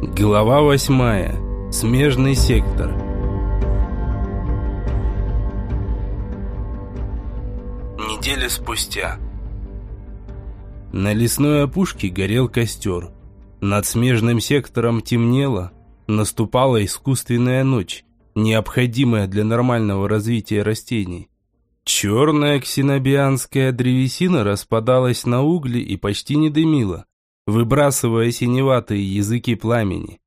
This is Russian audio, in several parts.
Глава восьмая. Смежный сектор. Неделю спустя. На лесной опушке горел костер. Над смежным сектором темнело, наступала искусственная ночь, необходимая для нормального развития растений. Черная ксенобианская древесина распадалась на угли и почти не дымила, выбрасывая синеватые языки пламени.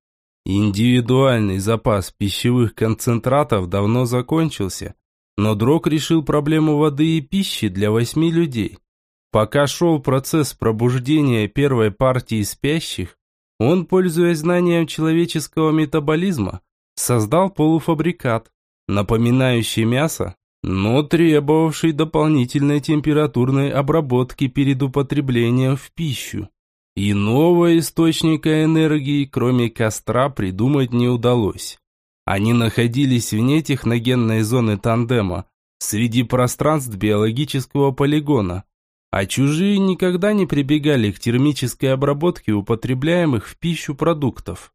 Индивидуальный запас пищевых концентратов давно закончился, но Дрог решил проблему воды и пищи для восьми людей. Пока шел процесс пробуждения первой партии спящих, он, пользуясь знанием человеческого метаболизма, создал полуфабрикат, напоминающий мясо, но требовавший дополнительной температурной обработки перед употреблением в пищу. Иного источника энергии, кроме костра, придумать не удалось. Они находились вне техногенной зоны тандема, среди пространств биологического полигона, а чужие никогда не прибегали к термической обработке употребляемых в пищу продуктов.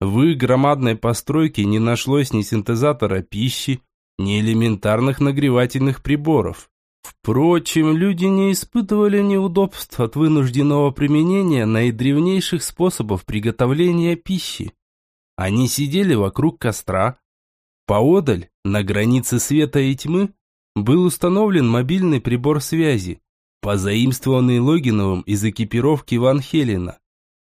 В их громадной постройке не нашлось ни синтезатора пищи, ни элементарных нагревательных приборов. Впрочем, люди не испытывали неудобств от вынужденного применения наидревнейших способов приготовления пищи. Они сидели вокруг костра. Поодаль, на границе света и тьмы, был установлен мобильный прибор связи, позаимствованный Логиновым из экипировки Ван Хелена.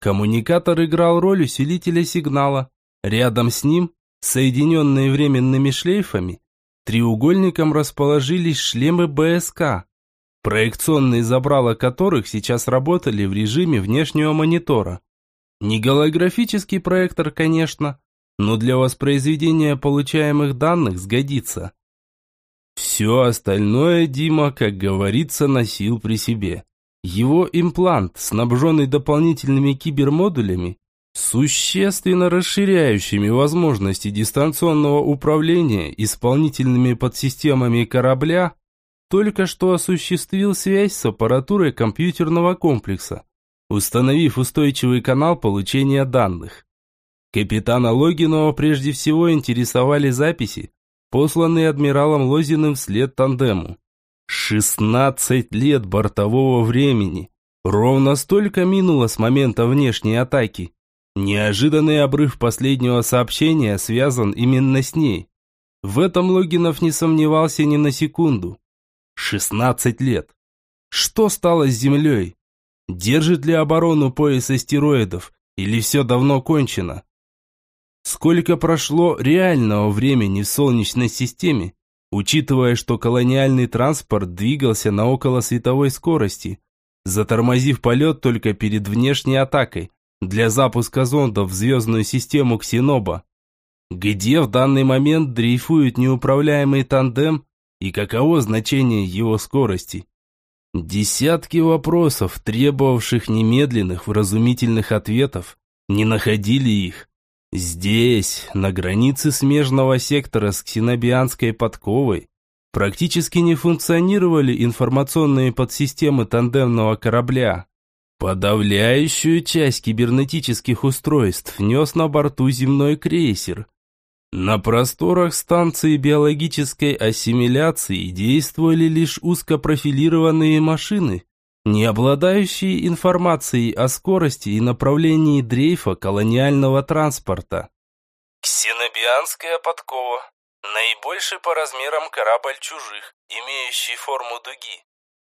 Коммуникатор играл роль усилителя сигнала. Рядом с ним, соединенные временными шлейфами, Треугольником расположились шлемы БСК, проекционные забрала которых сейчас работали в режиме внешнего монитора. Не голографический проектор, конечно, но для воспроизведения получаемых данных сгодится. Все остальное Дима, как говорится, носил при себе. Его имплант, снабженный дополнительными кибермодулями, существенно расширяющими возможности дистанционного управления исполнительными подсистемами корабля, только что осуществил связь с аппаратурой компьютерного комплекса, установив устойчивый канал получения данных. Капитана Логинова прежде всего интересовали записи, посланные адмиралом Лозиным вслед тандему. 16 лет бортового времени. Ровно столько минуло с момента внешней атаки. Неожиданный обрыв последнего сообщения связан именно с ней. В этом Логинов не сомневался ни на секунду. 16 лет. Что стало с Землей? Держит ли оборону пояс астероидов? Или все давно кончено? Сколько прошло реального времени в Солнечной системе, учитывая, что колониальный транспорт двигался на околосветовой скорости, затормозив полет только перед внешней атакой, для запуска зондов в звездную систему Ксеноба. Где в данный момент дрейфует неуправляемый тандем и каково значение его скорости? Десятки вопросов, требовавших немедленных вразумительных ответов, не находили их. Здесь, на границе смежного сектора с ксенобианской подковой, практически не функционировали информационные подсистемы тандемного корабля. Подавляющую часть кибернетических устройств нес на борту земной крейсер. На просторах станции биологической ассимиляции действовали лишь узкопрофилированные машины, не обладающие информацией о скорости и направлении дрейфа колониального транспорта. Ксенобианская подкова. Наибольший по размерам корабль чужих, имеющий форму дуги.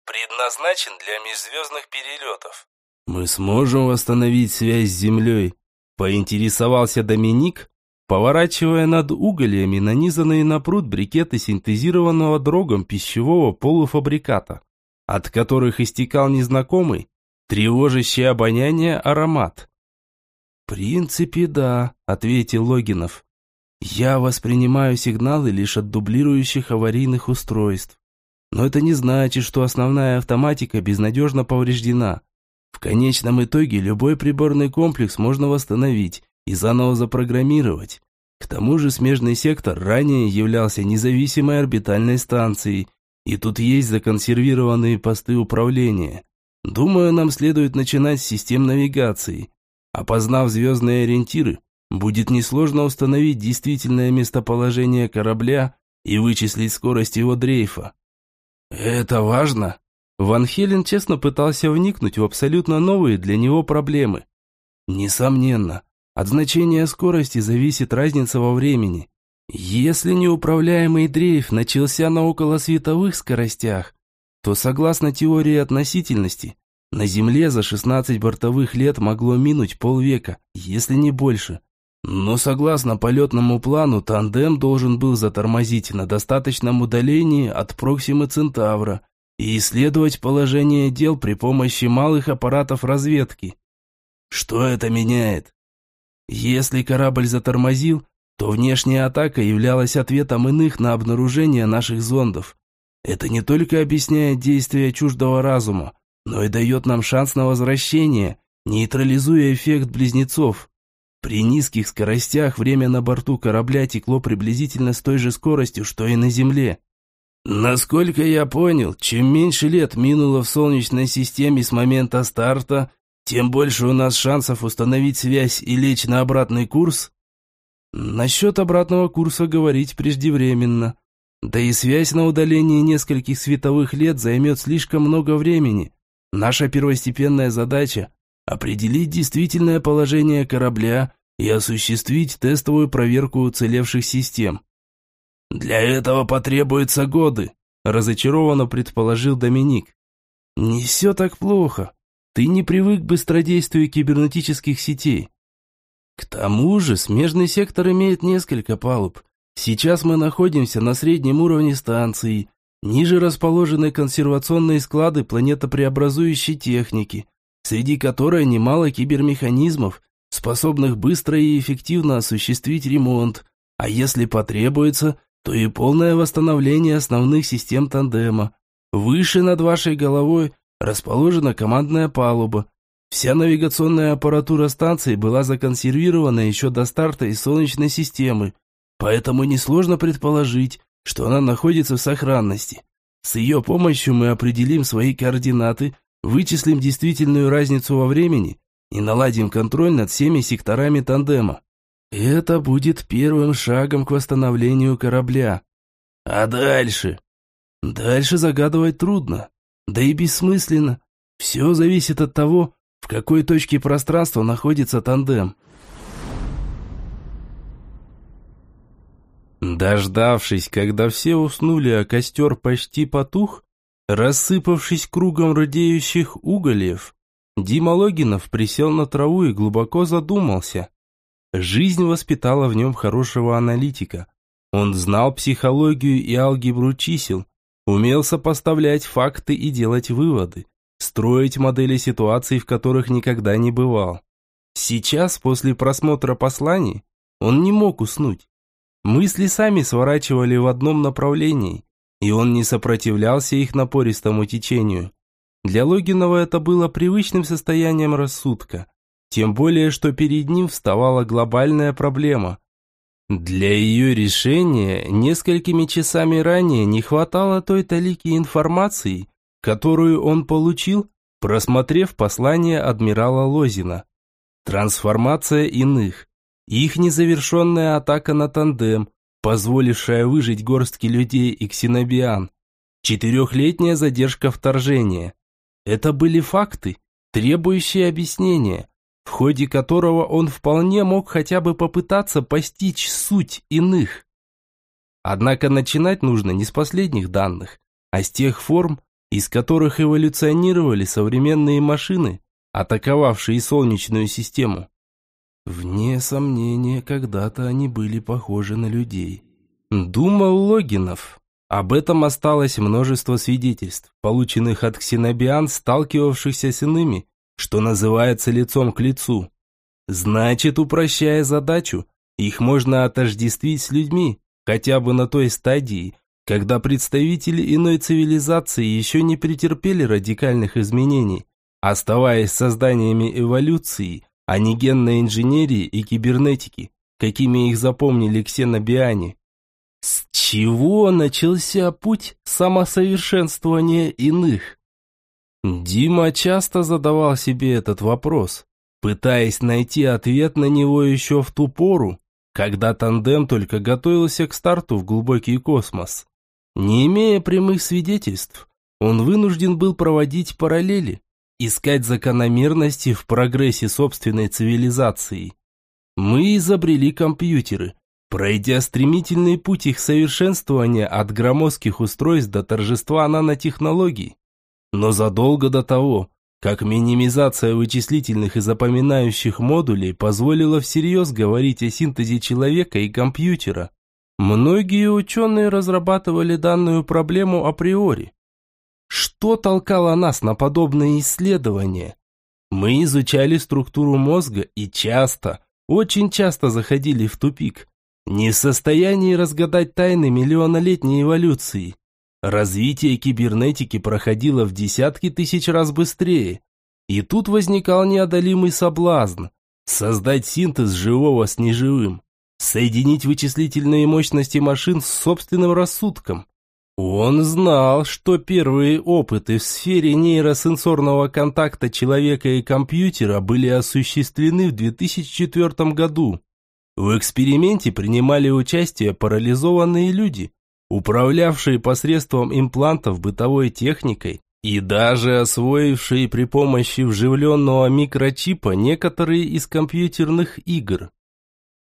Предназначен для межзвездных перелетов. «Мы сможем восстановить связь с Землей?» – поинтересовался Доминик, поворачивая над угольями нанизанные на пруд брикеты синтезированного дрогом пищевого полуфабриката, от которых истекал незнакомый, тревожащий обоняние аромат. «В принципе, да», – ответил Логинов. «Я воспринимаю сигналы лишь от дублирующих аварийных устройств. Но это не значит, что основная автоматика безнадежно повреждена. В конечном итоге любой приборный комплекс можно восстановить и заново запрограммировать. К тому же смежный сектор ранее являлся независимой орбитальной станцией, и тут есть законсервированные посты управления. Думаю, нам следует начинать с систем навигации. Опознав звездные ориентиры, будет несложно установить действительное местоположение корабля и вычислить скорость его дрейфа. Это важно. Ван Хелен честно пытался вникнуть в абсолютно новые для него проблемы. Несомненно, от значения скорости зависит разница во времени. Если неуправляемый дрейф начался на околосветовых скоростях, то согласно теории относительности, на Земле за 16 бортовых лет могло минуть полвека, если не больше. Но согласно полетному плану, тандем должен был затормозить на достаточном удалении от Проксимы Центавра и исследовать положение дел при помощи малых аппаратов разведки. Что это меняет? Если корабль затормозил, то внешняя атака являлась ответом иных на обнаружение наших зондов. Это не только объясняет действия чуждого разума, но и дает нам шанс на возвращение, нейтрализуя эффект близнецов. При низких скоростях время на борту корабля текло приблизительно с той же скоростью, что и на Земле. Насколько я понял, чем меньше лет минуло в Солнечной системе с момента старта, тем больше у нас шансов установить связь и лечь на обратный курс. Насчет обратного курса говорить преждевременно. Да и связь на удалении нескольких световых лет займет слишком много времени. Наша первостепенная задача – определить действительное положение корабля и осуществить тестовую проверку уцелевших систем. «Для этого потребуются годы», – разочарованно предположил Доминик. «Не все так плохо. Ты не привык к быстродействию кибернетических сетей. К тому же смежный сектор имеет несколько палуб. Сейчас мы находимся на среднем уровне станции. Ниже расположены консервационные склады планетопреобразующей техники, среди которой немало кибермеханизмов, способных быстро и эффективно осуществить ремонт, а если потребуется, то и полное восстановление основных систем тандема. Выше над вашей головой расположена командная палуба. Вся навигационная аппаратура станции была законсервирована еще до старта из Солнечной системы, поэтому несложно предположить, что она находится в сохранности. С ее помощью мы определим свои координаты, вычислим действительную разницу во времени и наладим контроль над всеми секторами тандема. Это будет первым шагом к восстановлению корабля. А дальше? Дальше загадывать трудно, да и бессмысленно. Все зависит от того, в какой точке пространства находится тандем. Дождавшись, когда все уснули, а костер почти потух, рассыпавшись кругом радеющих угольев, Дима Логинов присел на траву и глубоко задумался. Жизнь воспитала в нем хорошего аналитика. Он знал психологию и алгебру чисел, умел сопоставлять факты и делать выводы, строить модели ситуаций, в которых никогда не бывал. Сейчас, после просмотра посланий, он не мог уснуть. Мысли сами сворачивали в одном направлении, и он не сопротивлялся их напористому течению. Для Логинова это было привычным состоянием рассудка, тем более, что перед ним вставала глобальная проблема. Для ее решения несколькими часами ранее не хватало той талики информации, которую он получил, просмотрев послание адмирала Лозина. Трансформация иных, их незавершенная атака на тандем, позволившая выжить горстки людей и ксенобиан, четырехлетняя задержка вторжения. Это были факты, требующие объяснения, в ходе которого он вполне мог хотя бы попытаться постичь суть иных. Однако начинать нужно не с последних данных, а с тех форм, из которых эволюционировали современные машины, атаковавшие Солнечную систему. Вне сомнения, когда-то они были похожи на людей. Думал Логинов, об этом осталось множество свидетельств, полученных от ксенобиан, сталкивавшихся с иными, что называется лицом к лицу. Значит, упрощая задачу, их можно отождествить с людьми, хотя бы на той стадии, когда представители иной цивилизации еще не претерпели радикальных изменений, оставаясь созданиями эволюции, а не генной инженерии и кибернетики, какими их запомнили ксенобиане. С чего начался путь самосовершенствования иных? Дима часто задавал себе этот вопрос. пытаясь найти ответ на него еще в ту пору, когда тандем только готовился к старту в глубокий космос. Не имея прямых свидетельств, он вынужден был проводить параллели, искать закономерности в прогрессе собственной цивилизации. Мы изобрели компьютеры, пройдя стремительный путь их совершенствования от громоздких устройств до торжества нанотехнологий. Но задолго до того, как минимизация вычислительных и запоминающих модулей позволила всерьез говорить о синтезе человека и компьютера, многие ученые разрабатывали данную проблему априори. Что толкало нас на подобные исследования? Мы изучали структуру мозга и часто, очень часто заходили в тупик, не в состоянии разгадать тайны миллионолетней эволюции. Развитие кибернетики проходило в десятки тысяч раз быстрее. И тут возникал неодолимый соблазн создать синтез живого с неживым, соединить вычислительные мощности машин с собственным рассудком. Он знал, что первые опыты в сфере нейросенсорного контакта человека и компьютера были осуществлены в 2004 году. В эксперименте принимали участие парализованные люди – управлявшие посредством имплантов бытовой техникой и даже освоившие при помощи вживленного микрочипа некоторые из компьютерных игр.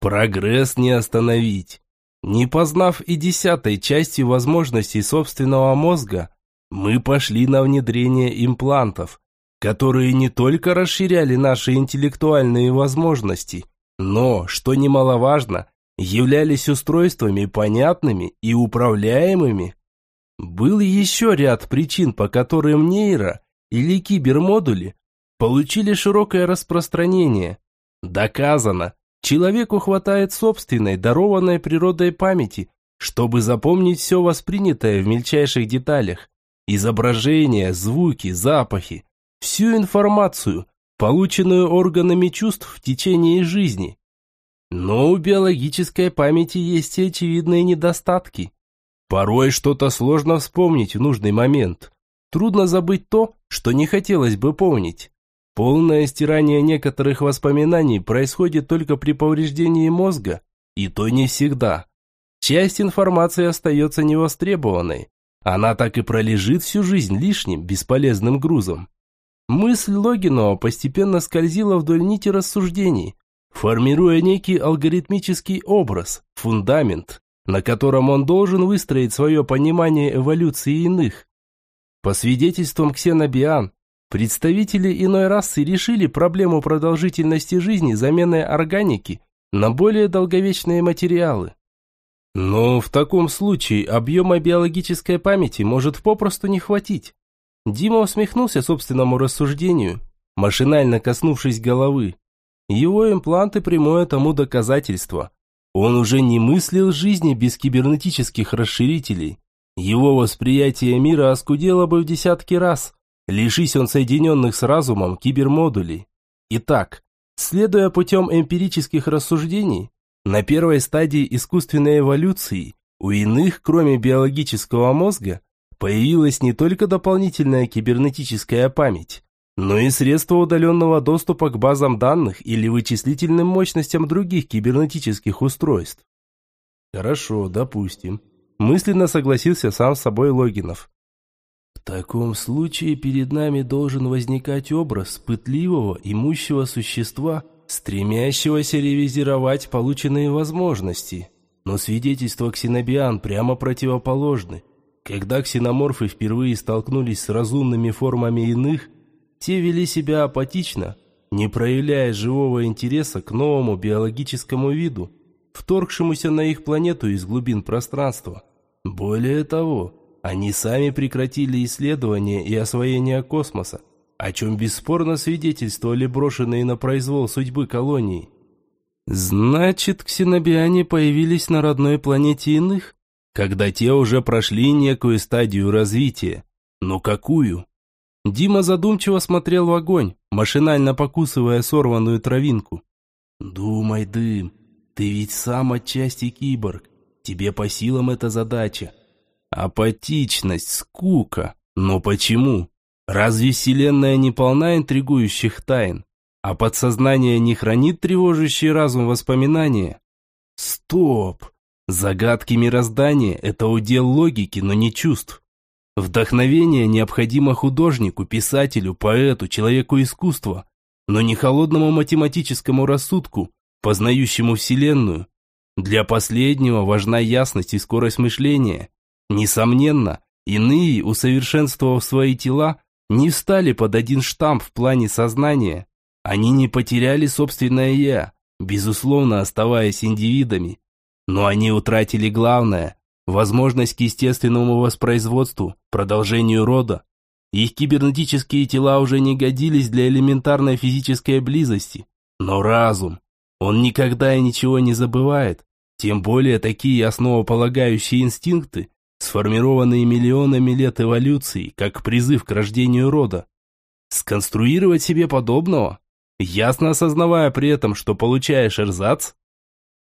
Прогресс не остановить. Не познав и десятой части возможностей собственного мозга, мы пошли на внедрение имплантов, которые не только расширяли наши интеллектуальные возможности, но, что немаловажно, являлись устройствами понятными и управляемыми. Был еще ряд причин, по которым нейро или кибермодули получили широкое распространение. Доказано, человеку хватает собственной, дарованной природой памяти, чтобы запомнить все воспринятое в мельчайших деталях. Изображения, звуки, запахи, всю информацию, полученную органами чувств в течение жизни. Но у биологической памяти есть и очевидные недостатки. Порой что-то сложно вспомнить в нужный момент. Трудно забыть то, что не хотелось бы помнить. Полное стирание некоторых воспоминаний происходит только при повреждении мозга, и то не всегда. Часть информации остается невостребованной. Она так и пролежит всю жизнь лишним, бесполезным грузом. Мысль Логинова постепенно скользила вдоль нити рассуждений, формируя некий алгоритмический образ, фундамент, на котором он должен выстроить свое понимание эволюции иных. По свидетельствам ксенобиан, представители иной расы решили проблему продолжительности жизни заменой органики на более долговечные материалы. Но в таком случае объема биологической памяти может попросту не хватить. Дима усмехнулся собственному рассуждению, машинально коснувшись головы. Его импланты прямое тому доказательство. Он уже не мыслил жизни без кибернетических расширителей. Его восприятие мира оскудело бы в десятки раз, лишись он соединенных с разумом кибермодулей. Итак, следуя путем эмпирических рассуждений, на первой стадии искусственной эволюции у иных, кроме биологического мозга, появилась не только дополнительная кибернетическая память, но и средства удаленного доступа к базам данных или вычислительным мощностям других кибернетических устройств. Хорошо, допустим. Мысленно согласился сам с собой Логинов. В таком случае перед нами должен возникать образ пытливого, имущего существа, стремящегося ревизировать полученные возможности. Но свидетельства ксенобиан прямо противоположны. Когда ксеноморфы впервые столкнулись с разумными формами иных, те вели себя апатично, не проявляя живого интереса к новому биологическому виду, вторгшемуся на их планету из глубин пространства. Более того, они сами прекратили исследования и освоение космоса, о чем бесспорно свидетельствовали брошенные на произвол судьбы колонии. Значит, ксенобиане появились на родной планете иных, когда те уже прошли некую стадию развития. Но какую? Дима задумчиво смотрел в огонь, машинально покусывая сорванную травинку. «Думай, дым, ты ведь сам отчасти киборг. Тебе по силам эта задача. Апатичность, скука. Но почему? Разве Вселенная не полна интригующих тайн? А подсознание не хранит тревожащий разум воспоминания? Стоп! Загадки мироздания – это удел логики, но не чувств. Вдохновение необходимо художнику, писателю, поэту, человеку искусства, но не холодному математическому рассудку, познающему Вселенную. Для последнего важна ясность и скорость мышления. Несомненно, иные, усовершенствовав свои тела, не встали под один штамп в плане сознания. Они не потеряли собственное «я», безусловно оставаясь индивидами. Но они утратили главное – возможность к естественному воспроизводству, продолжению рода. Их кибернетические тела уже не годились для элементарной физической близости. Но разум, он никогда и ничего не забывает, тем более такие основополагающие инстинкты, сформированные миллионами лет эволюции, как призыв к рождению рода. Сконструировать себе подобного, ясно осознавая при этом, что получаешь эрзац,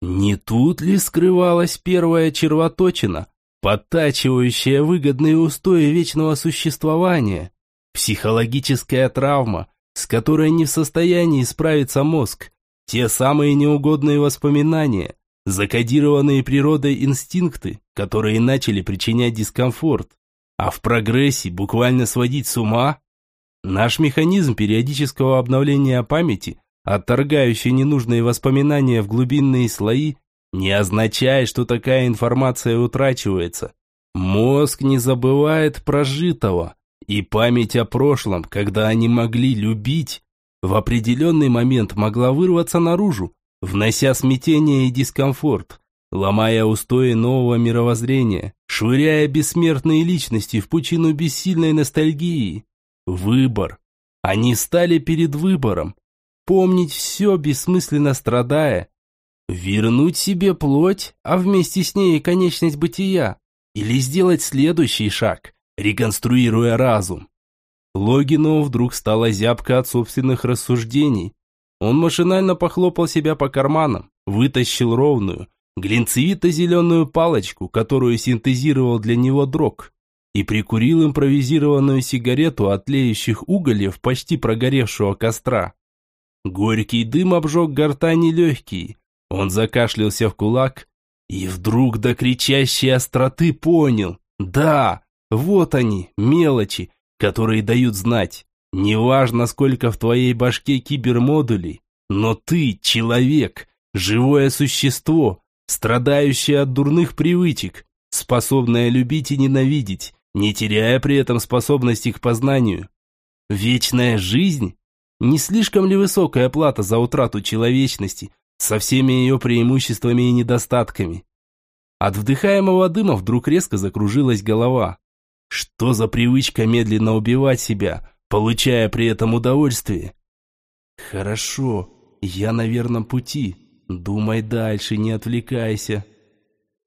не тут ли скрывалась первая червоточина, подтачивающая выгодные устои вечного существования? Психологическая травма, с которой не в состоянии справиться мозг, те самые неугодные воспоминания, закодированные природой инстинкты, которые начали причинять дискомфорт, а в прогрессе буквально сводить с ума? Наш механизм периодического обновления памяти отторгающий ненужные воспоминания в глубинные слои, не означает, что такая информация утрачивается. Мозг не забывает прожитого, и память о прошлом, когда они могли любить, в определенный момент могла вырваться наружу, внося смятение и дискомфорт, ломая устои нового мировоззрения, швыряя бессмертные личности в пучину бессильной ностальгии. Выбор. Они стали перед выбором, помнить все, бессмысленно страдая, вернуть себе плоть, а вместе с ней и конечность бытия, или сделать следующий шаг, реконструируя разум. Логину вдруг стало зябко от собственных рассуждений. Он машинально похлопал себя по карманам, вытащил ровную, глинцевито-зеленую палочку, которую синтезировал для него дрог, и прикурил импровизированную сигарету от тлеющих угольев почти прогоревшего костра. Горький дым обжег гортани легкие. Он закашлялся в кулак и вдруг до кричащей остроты понял. Да, вот они, мелочи, которые дают знать. Неважно, сколько в твоей башке кибермодулей, но ты человек, живое существо, страдающее от дурных привычек, способное любить и ненавидеть, не теряя при этом способности к познанию. Вечная жизнь не слишком ли высокая плата за утрату человечности со всеми ее преимуществами и недостатками? От вдыхаемого дыма вдруг резко закружилась голова. Что за привычка медленно убивать себя, получая при этом удовольствие? Хорошо, я на верном пути. Думай дальше, не отвлекайся.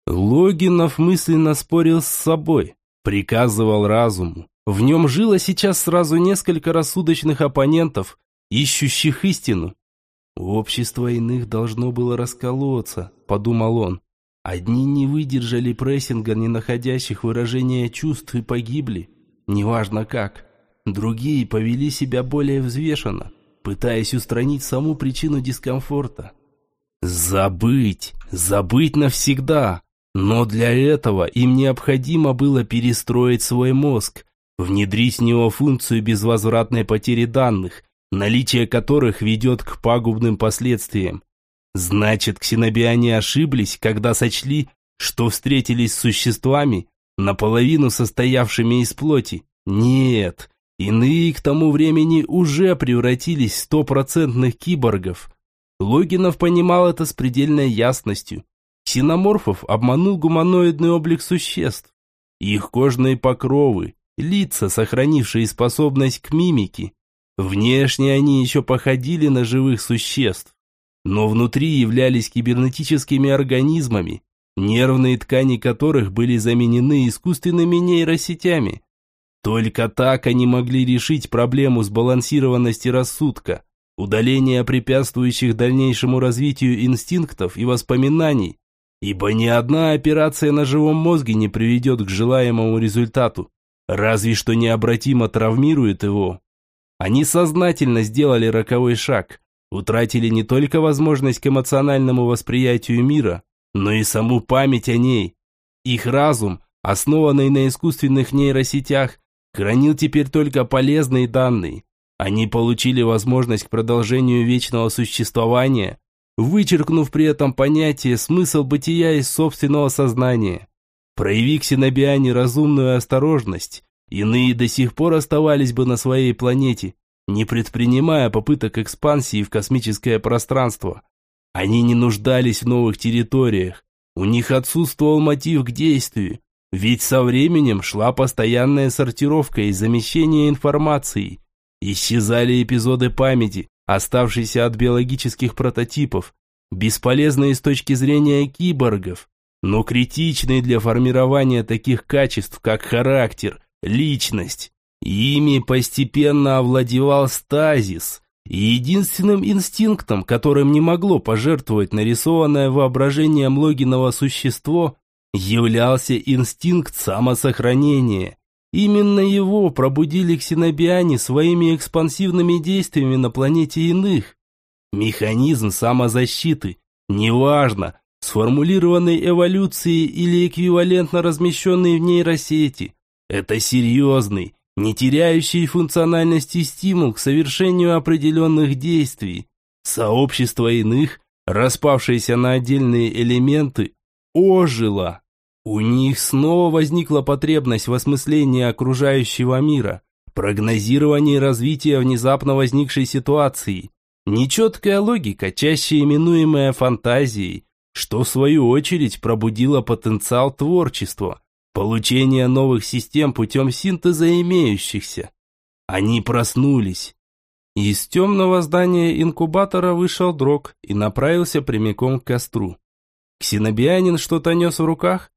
Логинов мысленно спорил с собой, приказывал разуму. В нем жило сейчас сразу несколько рассудочных оппонентов, ищущих истину. Общество иных должно было расколоться, подумал он. Одни не выдержали прессинга не находящих выражения чувств и погибли, неважно как. Другие повели себя более взвешенно, пытаясь устранить саму причину дискомфорта. Забыть, забыть навсегда. Но для этого им необходимо было перестроить свой мозг, внедрить в него функцию безвозвратной потери данных, наличие которых ведет к пагубным последствиям. Значит, ксенобиане ошиблись, когда сочли, что встретились с существами, наполовину состоявшими из плоти. Нет, иные к тому времени уже превратились в стопроцентных киборгов. Логинов понимал это с предельной ясностью. Ксеноморфов обманул гуманоидный облик существ. Их кожные покровы, лица, сохранившие способность к мимике, Внешне они еще походили на живых существ, но внутри являлись кибернетическими организмами, нервные ткани которых были заменены искусственными нейросетями. Только так они могли решить проблему сбалансированности рассудка, удаления препятствующих дальнейшему развитию инстинктов и воспоминаний, ибо ни одна операция на живом мозге не приведет к желаемому результату, разве что необратимо травмирует его Они сознательно сделали роковой шаг, утратили не только возможность к эмоциональному восприятию мира, но и саму память о ней. Их разум, основанный на искусственных нейросетях, хранил теперь только полезные данные. Они получили возможность к продолжению вечного существования, вычеркнув при этом понятие смысл бытия из собственного сознания. Прояви ксенобиане разумную осторожность, иные до сих пор оставались бы на своей планете, не предпринимая попыток экспансии в космическое пространство. Они не нуждались в новых территориях, у них отсутствовал мотив к действию, ведь со временем шла постоянная сортировка и замещение информации. Исчезали эпизоды памяти, оставшиеся от биологических прототипов, бесполезные с точки зрения киборгов, но критичные для формирования таких качеств, как характер, личность. Ими постепенно овладевал стазис, единственным инстинктом, которым не могло пожертвовать нарисованное воображением Логиного существо, являлся инстинкт самосохранения. Именно его пробудили ксенобиане своими экспансивными действиями на планете иных. Механизм самозащиты, неважно, сформулированной эволюцией или эквивалентно размещенной в нейросети. Это серьезный, не теряющий функциональности стимул к совершению определенных действий. Сообщество иных, распавшееся на отдельные элементы, ожило. У них снова возникла потребность в осмыслении окружающего мира, прогнозировании развития внезапно возникшей ситуации, нечеткая логика, чаще именуемая фантазией, что в свою очередь пробудило потенциал творчества, получения новых систем путем синтеза имеющихся. Они проснулись. Из темного здания инкубатора вышел Дрог и направился прямиком к костру. Ксенобианин что-то нес в руках,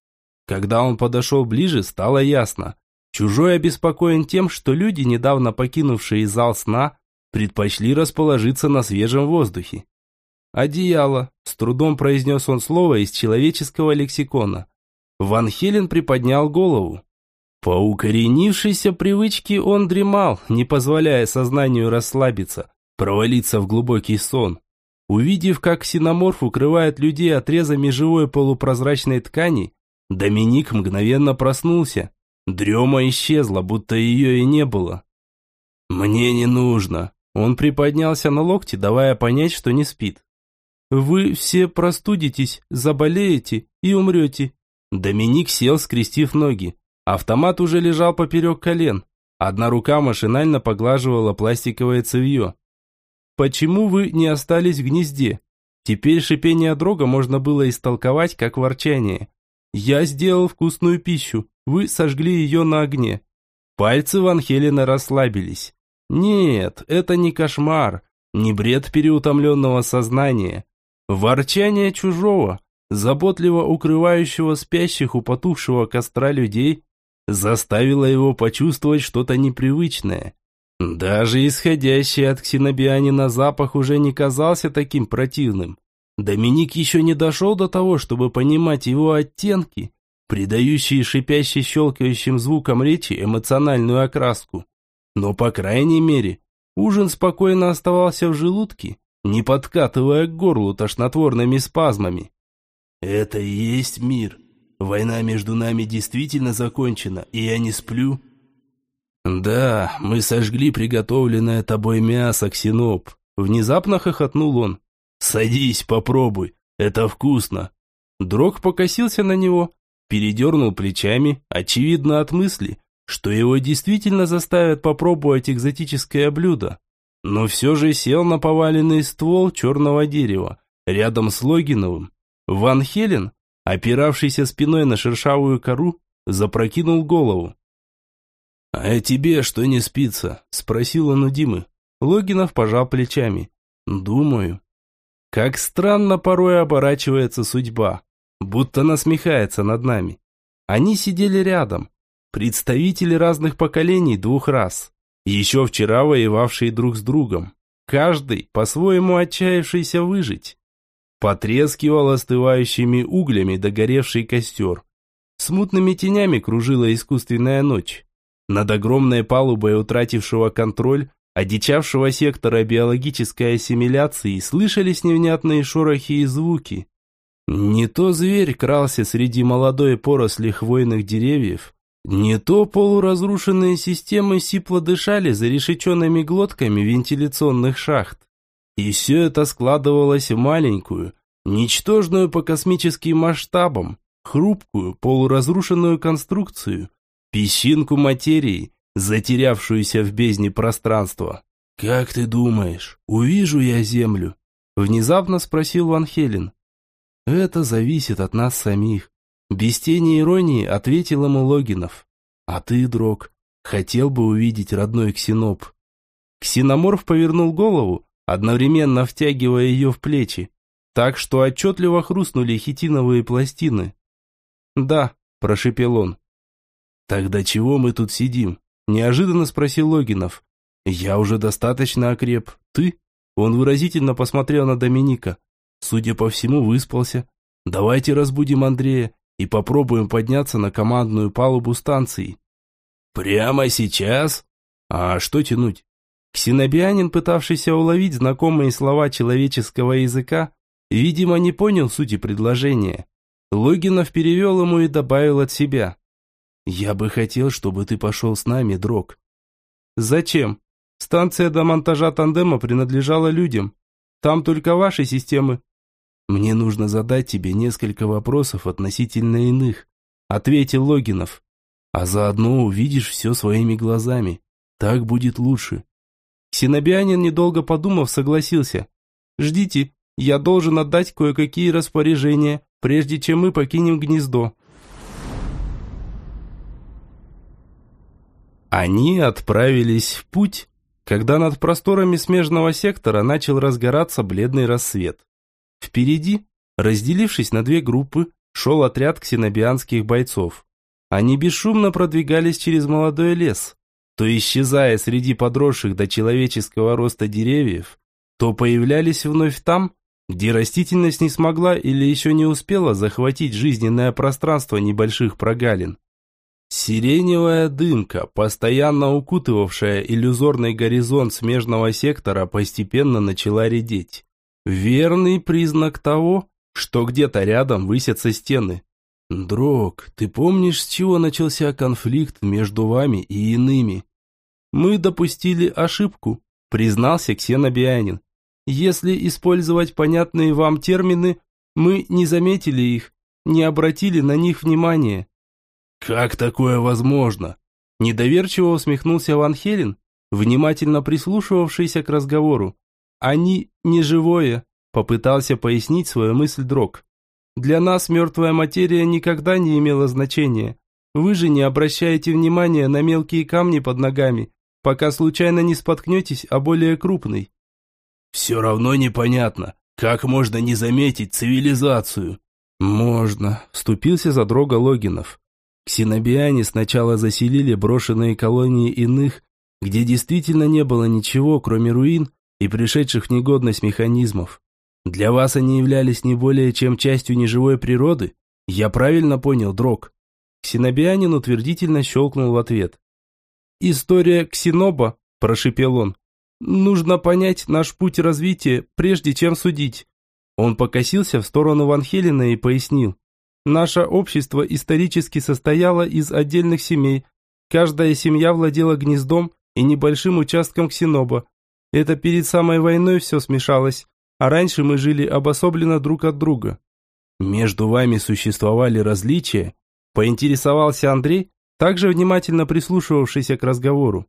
когда он подошел ближе, стало ясно. Чужой обеспокоен тем, что люди, недавно покинувшие зал сна, предпочли расположиться на свежем воздухе. «Одеяло», – с трудом произнес он слово из человеческого лексикона. Ван Хелен приподнял голову. По укоренившейся привычке он дремал, не позволяя сознанию расслабиться, провалиться в глубокий сон. Увидев, как ксеноморф укрывает людей отрезами живой полупрозрачной ткани, Доминик мгновенно проснулся. Дрема исчезла, будто ее и не было. «Мне не нужно». Он приподнялся на локти, давая понять, что не спит. «Вы все простудитесь, заболеете и умрете». Доминик сел, скрестив ноги. Автомат уже лежал поперек колен. Одна рука машинально поглаживала пластиковое цевье. «Почему вы не остались в гнезде?» Теперь шипение дрога можно было истолковать как ворчание. Я сделал вкусную пищу, вы сожгли ее на огне. Пальцы Ван Хелена расслабились. Нет, это не кошмар, не бред переутомленного сознания. Ворчание чужого, заботливо укрывающего спящих у потухшего костра людей, заставило его почувствовать что-то непривычное. Даже исходящий от ксенобианина запах уже не казался таким противным. Доминик еще не дошел до того, чтобы понимать его оттенки, придающие шипящий щелкающим звукам речи эмоциональную окраску. Но, по крайней мере, ужин спокойно оставался в желудке, не подкатывая к горлу тошнотворными спазмами. «Это и есть мир. Война между нами действительно закончена, и я не сплю». «Да, мы сожгли приготовленное тобой мясо, Ксеноп», — внезапно хохотнул он. «Садись, попробуй, это вкусно». Дрог покосился на него, передернул плечами, очевидно от мысли, что его действительно заставят попробовать экзотическое блюдо. Но все же сел на поваленный ствол черного дерева, рядом с Логиновым. Ван Хелен, опиравшийся спиной на шершавую кору, запрокинул голову. «А тебе что не спится?» – спросил он у Димы. Логинов пожал плечами. «Думаю». Как странно порой оборачивается судьба, будто насмехается над нами. Они сидели рядом, представители разных поколений двух рас, еще вчера воевавшие друг с другом, каждый по-своему отчаявшийся выжить. Потрескивал остывающими углями догоревший костер. Смутными тенями кружила искусственная ночь. Над огромной палубой утратившего контроль одичавшего сектора биологической ассимиляции, слышались невнятные шорохи и звуки. Не то зверь крался среди молодой поросли хвойных деревьев, не то полуразрушенные системы сипло дышали за решеченными глотками вентиляционных шахт. И все это складывалось в маленькую, ничтожную по космическим масштабам, хрупкую, полуразрушенную конструкцию, песчинку материи, затерявшуюся в бездне пространства. «Как ты думаешь, увижу я Землю?» Внезапно спросил Ван Хелен. «Это зависит от нас самих». Без тени иронии ответил ему Логинов. «А ты, Дрог, хотел бы увидеть родной Ксеноп». Ксеноморф повернул голову, одновременно втягивая ее в плечи, так что отчетливо хрустнули хитиновые пластины. «Да», – прошепел он. «Тогда чего мы тут сидим?» – неожиданно спросил Логинов. «Я уже достаточно окреп. Ты?» Он выразительно посмотрел на Доминика. Судя по всему, выспался. «Давайте разбудим Андрея и попробуем подняться на командную палубу станции». «Прямо сейчас?» «А что тянуть?» Ксенобианин, пытавшийся уловить знакомые слова человеческого языка, видимо, не понял сути предложения. Логинов перевел ему и добавил от себя. «Я бы хотел, чтобы ты пошел с нами, Дрог». «Зачем? Станция до монтажа тандема принадлежала людям. Там только ваши системы». «Мне нужно задать тебе несколько вопросов относительно иных», ответил Логинов. «А заодно увидишь все своими глазами. Так будет лучше». Синобианин, недолго подумав, согласился. «Ждите, я должен отдать кое-какие распоряжения, прежде чем мы покинем гнездо. Они отправились в путь, когда над просторами смежного сектора начал разгораться бледный рассвет. Впереди, разделившись на две группы, шел отряд ксенобианских бойцов. Они бесшумно продвигались через молодой лес, то исчезая среди подросших до человеческого роста деревьев, то появлялись вновь там, где растительность не смогла или еще не успела захватить жизненное пространство небольших прогалин. Сиреневая дымка, постоянно укутывавшая иллюзорный горизонт смежного сектора, постепенно начала редеть. Верный признак того, что где-то рядом высятся стены. «Дрог, ты помнишь, с чего начался конфликт между вами и иными?» «Мы допустили ошибку», признался Ксенобианин. Если использовать понятные вам термины, мы не заметили их, не обратили на них внимания. Как такое возможно? Недоверчиво усмехнулся Ван Хелен, внимательно прислушивавшийся к разговору. Они не живое, попытался пояснить свою мысль Дрог. Для нас мертвая материя никогда не имела значения. Вы же не обращаете внимания на мелкие камни под ногами, пока случайно не споткнетесь о более крупный. Все равно непонятно, как можно не заметить цивилизацию. Можно, вступился за дрога Логинов. Ксенобиане сначала заселили брошенные колонии иных, где действительно не было ничего, кроме руин и пришедших в негодность механизмов. Для вас они являлись не более чем частью неживой природы? Я правильно понял, Дрог? Ксенобианин утвердительно щелкнул в ответ. «История Ксеноба», – прошепел он, Нужно понять наш путь развития, прежде чем судить. Он покосился в сторону Ван Хелена и пояснил. Наше общество исторически состояло из отдельных семей. Каждая семья владела гнездом и небольшим участком ксеноба. Это перед самой войной все смешалось, а раньше мы жили обособленно друг от друга. Между вами существовали различия? Поинтересовался Андрей, также внимательно прислушивавшийся к разговору.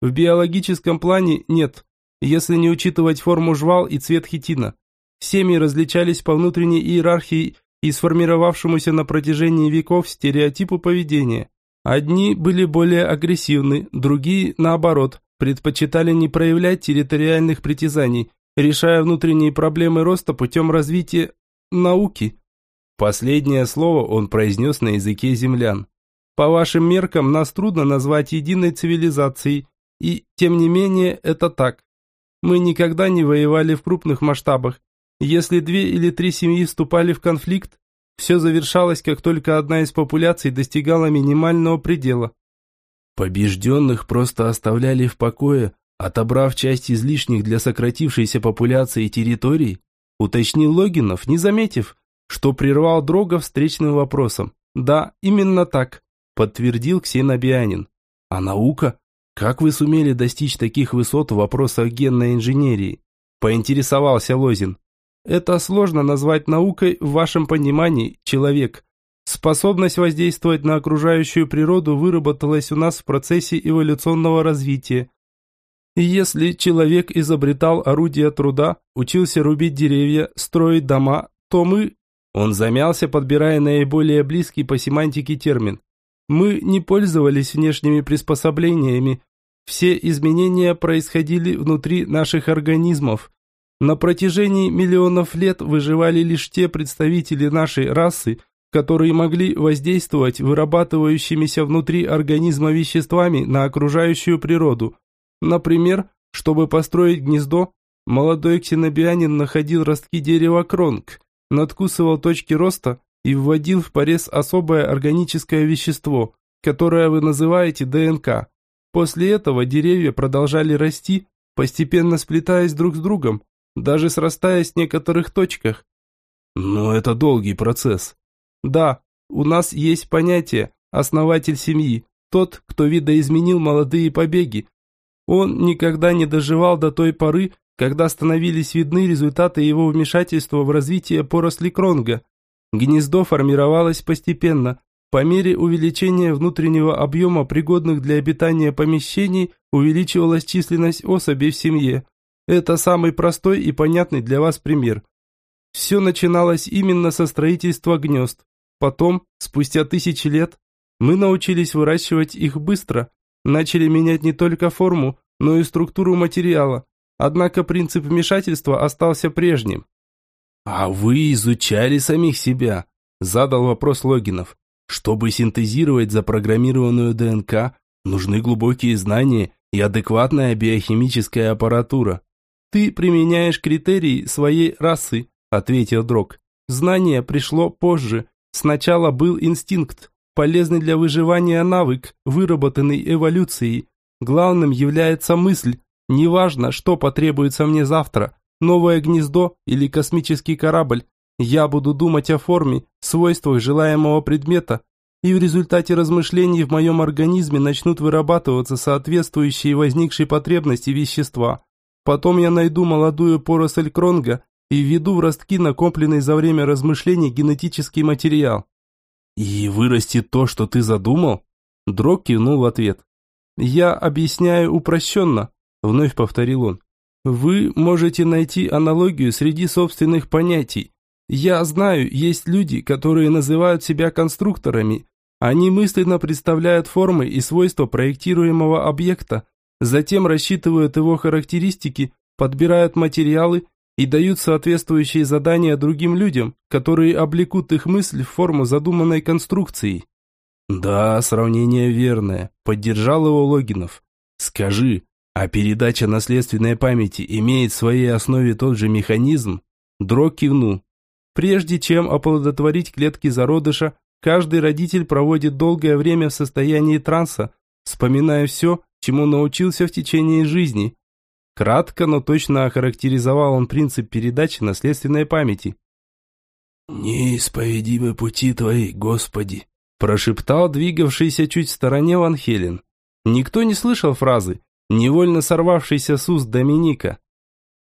В биологическом плане нет, если не учитывать форму жвал и цвет хитина. Семьи различались по внутренней иерархии и сформировавшемуся на протяжении веков стереотипу поведения. Одни были более агрессивны, другие, наоборот, предпочитали не проявлять территориальных притязаний, решая внутренние проблемы роста путем развития науки. Последнее слово он произнес на языке землян. По вашим меркам нас трудно назвать единой цивилизацией, и, тем не менее, это так. Мы никогда не воевали в крупных масштабах. Если две или три семьи вступали в конфликт, все завершалось, как только одна из популяций достигала минимального предела. Побежденных просто оставляли в покое, отобрав часть излишних для сократившейся популяции территорий, уточнил Логинов, не заметив, что прервал Дрога встречным вопросом. Да, именно так, подтвердил ксенобианин. А наука? Как вы сумели достичь таких высот в вопросах генной инженерии? Поинтересовался Лозин. Это сложно назвать наукой в вашем понимании, человек. Способность воздействовать на окружающую природу выработалась у нас в процессе эволюционного развития. Если человек изобретал орудия труда, учился рубить деревья, строить дома, то мы... Он замялся, подбирая наиболее близкий по семантике термин. Мы не пользовались внешними приспособлениями. Все изменения происходили внутри наших организмов. На протяжении миллионов лет выживали лишь те представители нашей расы, которые могли воздействовать вырабатывающимися внутри организма веществами на окружающую природу. Например, чтобы построить гнездо, молодой ксенобианин находил ростки дерева кронг, надкусывал точки роста и вводил в порез особое органическое вещество, которое вы называете ДНК. После этого деревья продолжали расти, постепенно сплетаясь друг с другом, даже срастаясь в некоторых точках. Но это долгий процесс. Да, у нас есть понятие «основатель семьи», тот, кто видоизменил молодые побеги. Он никогда не доживал до той поры, когда становились видны результаты его вмешательства в развитие поросли Кронга. Гнездо формировалось постепенно. По мере увеличения внутреннего объема пригодных для обитания помещений увеличивалась численность особей в семье. Это самый простой и понятный для вас пример. Все начиналось именно со строительства гнезд. Потом, спустя тысячи лет, мы научились выращивать их быстро, начали менять не только форму, но и структуру материала. Однако принцип вмешательства остался прежним. «А вы изучали самих себя?» – задал вопрос Логинов. «Чтобы синтезировать запрограммированную ДНК, нужны глубокие знания и адекватная биохимическая аппаратура. Ты применяешь критерии своей расы», – ответил Дрог. «Знание пришло позже, Сначала был инстинкт, полезный для выживания навык, выработанный эволюцией. Главным является мысль. Неважно, что потребуется мне завтра, новое гнездо или космический корабль. Я буду думать о форме, свойствах желаемого предмета, и в результате размышлений в моем организме начнут вырабатываться соответствующие возникшей потребности вещества. Потом я найду молодую поросль кронга и введу в ростки накопленный за время размышлений генетический материал. «И вырастет то, что ты задумал?» Дрог кивнул в ответ. «Я объясняю упрощенно», — вновь повторил он. «Вы можете найти аналогию среди собственных понятий. Я знаю, есть люди, которые называют себя конструкторами. Они мысленно представляют формы и свойства проектируемого объекта, затем рассчитывают его характеристики, подбирают материалы и дают соответствующие задания другим людям, которые облекут их мысль в форму задуманной конструкции. Да, сравнение верное, поддержал его Логинов. Скажи, а передача наследственной памяти имеет в своей основе тот же механизм? Дрог кивнул. Прежде чем оплодотворить клетки зародыша, каждый родитель проводит долгое время в состоянии транса, вспоминая все, чему научился в течение жизни, Кратко, но точно охарактеризовал он принцип передачи наследственной памяти. «Неисповедимы пути Твои, Господи!» прошептал двигавшийся чуть в стороне Ван Хелен. Никто не слышал фразы, невольно сорвавшийся с уст Доминика.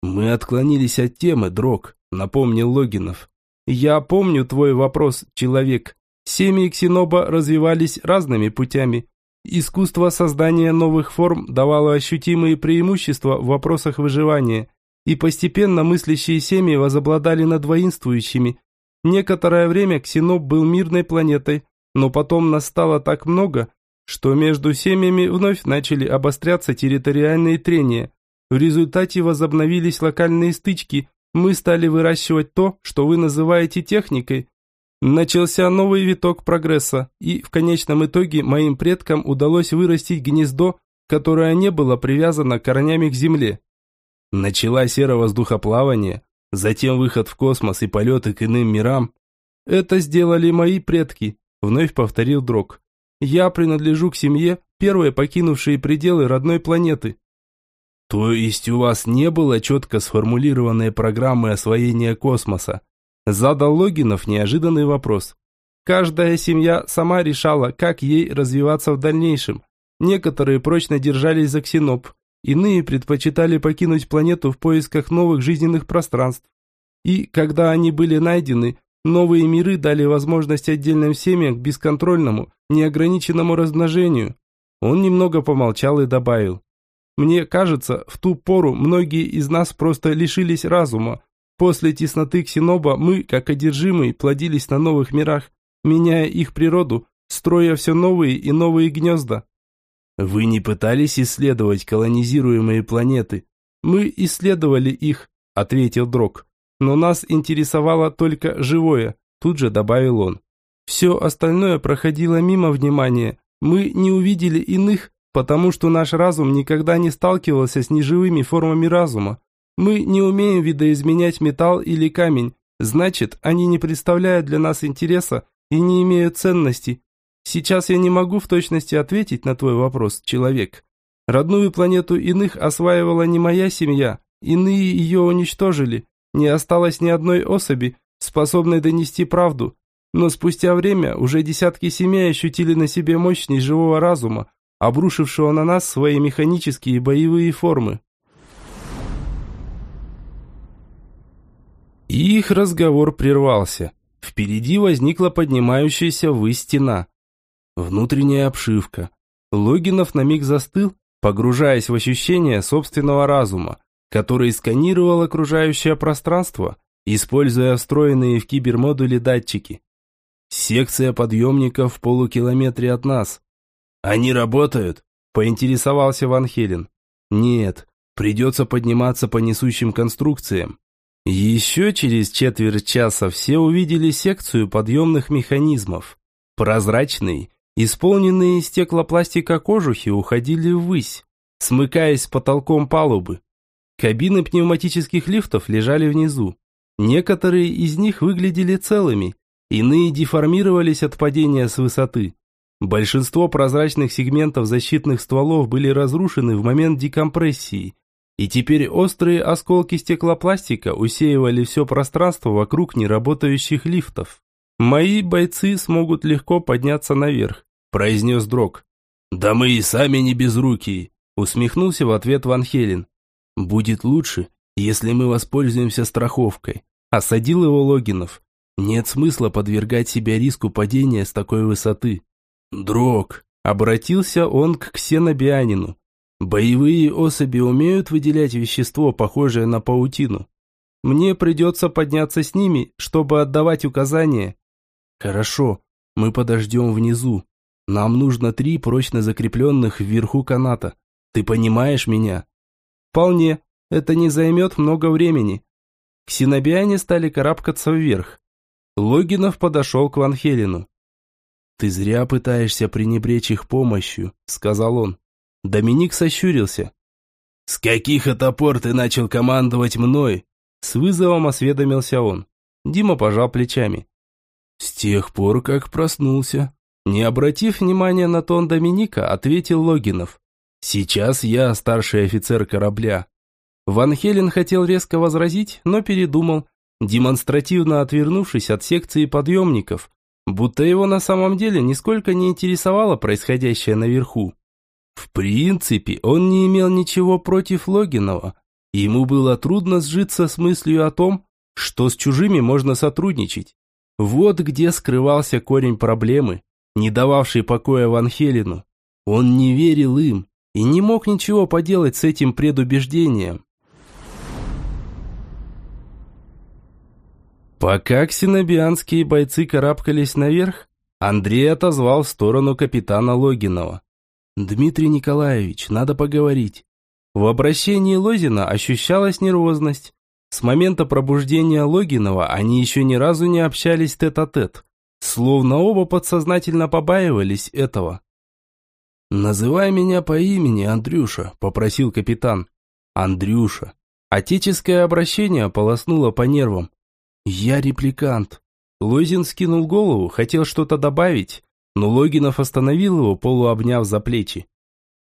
«Мы отклонились от темы, Дрог», — напомнил Логинов. «Я помню твой вопрос, человек. Семьи Ксеноба развивались разными путями. Искусство создания новых форм давало ощутимые преимущества в вопросах выживания, и постепенно мыслящие семьи возобладали над воинствующими. Некоторое время Ксеноп был мирной планетой, но потом нас стало так много, что между семьями вновь начали обостряться территориальные трения. В результате возобновились локальные стычки, мы стали выращивать то, что вы называете техникой, Начался новый виток прогресса, и в конечном итоге моим предкам удалось вырастить гнездо, которое не было привязано корнями к земле. Началось воздухоплавание, затем выход в космос и полеты к иным мирам. Это сделали мои предки, вновь повторил Дрог. Я принадлежу к семье, первой покинувшей пределы родной планеты. То есть у вас не было четко сформулированной программы освоения космоса? Задал Логинов неожиданный вопрос. Каждая семья сама решала, как ей развиваться в дальнейшем. Некоторые прочно держались за ксеноп, иные предпочитали покинуть планету в поисках новых жизненных пространств. И, когда они были найдены, новые миры дали возможность отдельным семьям к бесконтрольному, неограниченному размножению. Он немного помолчал и добавил. Мне кажется, в ту пору многие из нас просто лишились разума. После тесноты ксеноба мы, как одержимые, плодились на новых мирах, меняя их природу, строя все новые и новые гнезда. Вы не пытались исследовать колонизируемые планеты? Мы исследовали их, ответил Дрог. Но нас интересовало только живое, тут же добавил он. Все остальное проходило мимо внимания. Мы не увидели иных, потому что наш разум никогда не сталкивался с неживыми формами разума. Мы не умеем видоизменять металл или камень, значит, они не представляют для нас интереса и не имеют ценности. Сейчас я не могу в точности ответить на твой вопрос, человек. Родную планету иных осваивала не моя семья, иные ее уничтожили. Не осталось ни одной особи, способной донести правду. Но спустя время уже десятки семей ощутили на себе мощь неживого разума, обрушившего на нас свои механические боевые формы. И их разговор прервался. Впереди возникла поднимающаяся ввысь стена. Внутренняя обшивка. Логинов на миг застыл, погружаясь в ощущение собственного разума, который сканировал окружающее пространство, используя встроенные в кибермодуле датчики. Секция подъемников в полукилометре от нас. «Они работают?» – поинтересовался Ван Хелен. «Нет, придется подниматься по несущим конструкциям». Еще через четверть часа все увидели секцию подъемных механизмов. Прозрачные, исполненные из стеклопластика кожухи уходили ввысь, смыкаясь с потолком палубы. Кабины пневматических лифтов лежали внизу. Некоторые из них выглядели целыми, иные деформировались от падения с высоты. Большинство прозрачных сегментов защитных стволов были разрушены в момент декомпрессии, и теперь острые осколки стеклопластика усеивали все пространство вокруг неработающих лифтов. «Мои бойцы смогут легко подняться наверх», – произнес Дрог. «Да мы и сами не безрукие», – усмехнулся в ответ Ван Хелен. «Будет лучше, если мы воспользуемся страховкой», – осадил его Логинов. «Нет смысла подвергать себя риску падения с такой высоты». «Дрог», – обратился он к ксенобианину. «Боевые особи умеют выделять вещество, похожее на паутину. Мне придется подняться с ними, чтобы отдавать указания». «Хорошо, мы подождем внизу. Нам нужно три прочно закрепленных вверху каната. Ты понимаешь меня?» «Вполне. Это не займет много времени». Ксенобиане стали карабкаться вверх. Логинов подошел к Ван Хелену. «Ты зря пытаешься пренебречь их помощью», — сказал он. Доминик сощурился. «С каких это пор ты начал командовать мной?» С вызовом осведомился он. Дима пожал плечами. «С тех пор, как проснулся». Не обратив внимания на тон Доминика, ответил Логинов. «Сейчас я старший офицер корабля». Ван Хелен хотел резко возразить, но передумал, демонстративно отвернувшись от секции подъемников, будто его на самом деле нисколько не интересовало происходящее наверху. В принципе, он не имел ничего против Логинова. Ему было трудно сжиться с мыслью о том, что с чужими можно сотрудничать. Вот где скрывался корень проблемы, не дававший покоя Ван Хелену. Он не верил им и не мог ничего поделать с этим предубеждением. Пока ксенобианские бойцы карабкались наверх, Андрей отозвал в сторону капитана Логинова. «Дмитрий Николаевич, надо поговорить». В обращении Лозина ощущалась нервозность. С момента пробуждения Логинова они еще ни разу не общались тет-а-тет, -тет, словно оба подсознательно побаивались этого. «Называй меня по имени, Андрюша», – попросил капитан. «Андрюша». Отеческое обращение полоснуло по нервам. «Я репликант». Лозин скинул голову, хотел что-то добавить, но Логинов остановил его, полуобняв за плечи.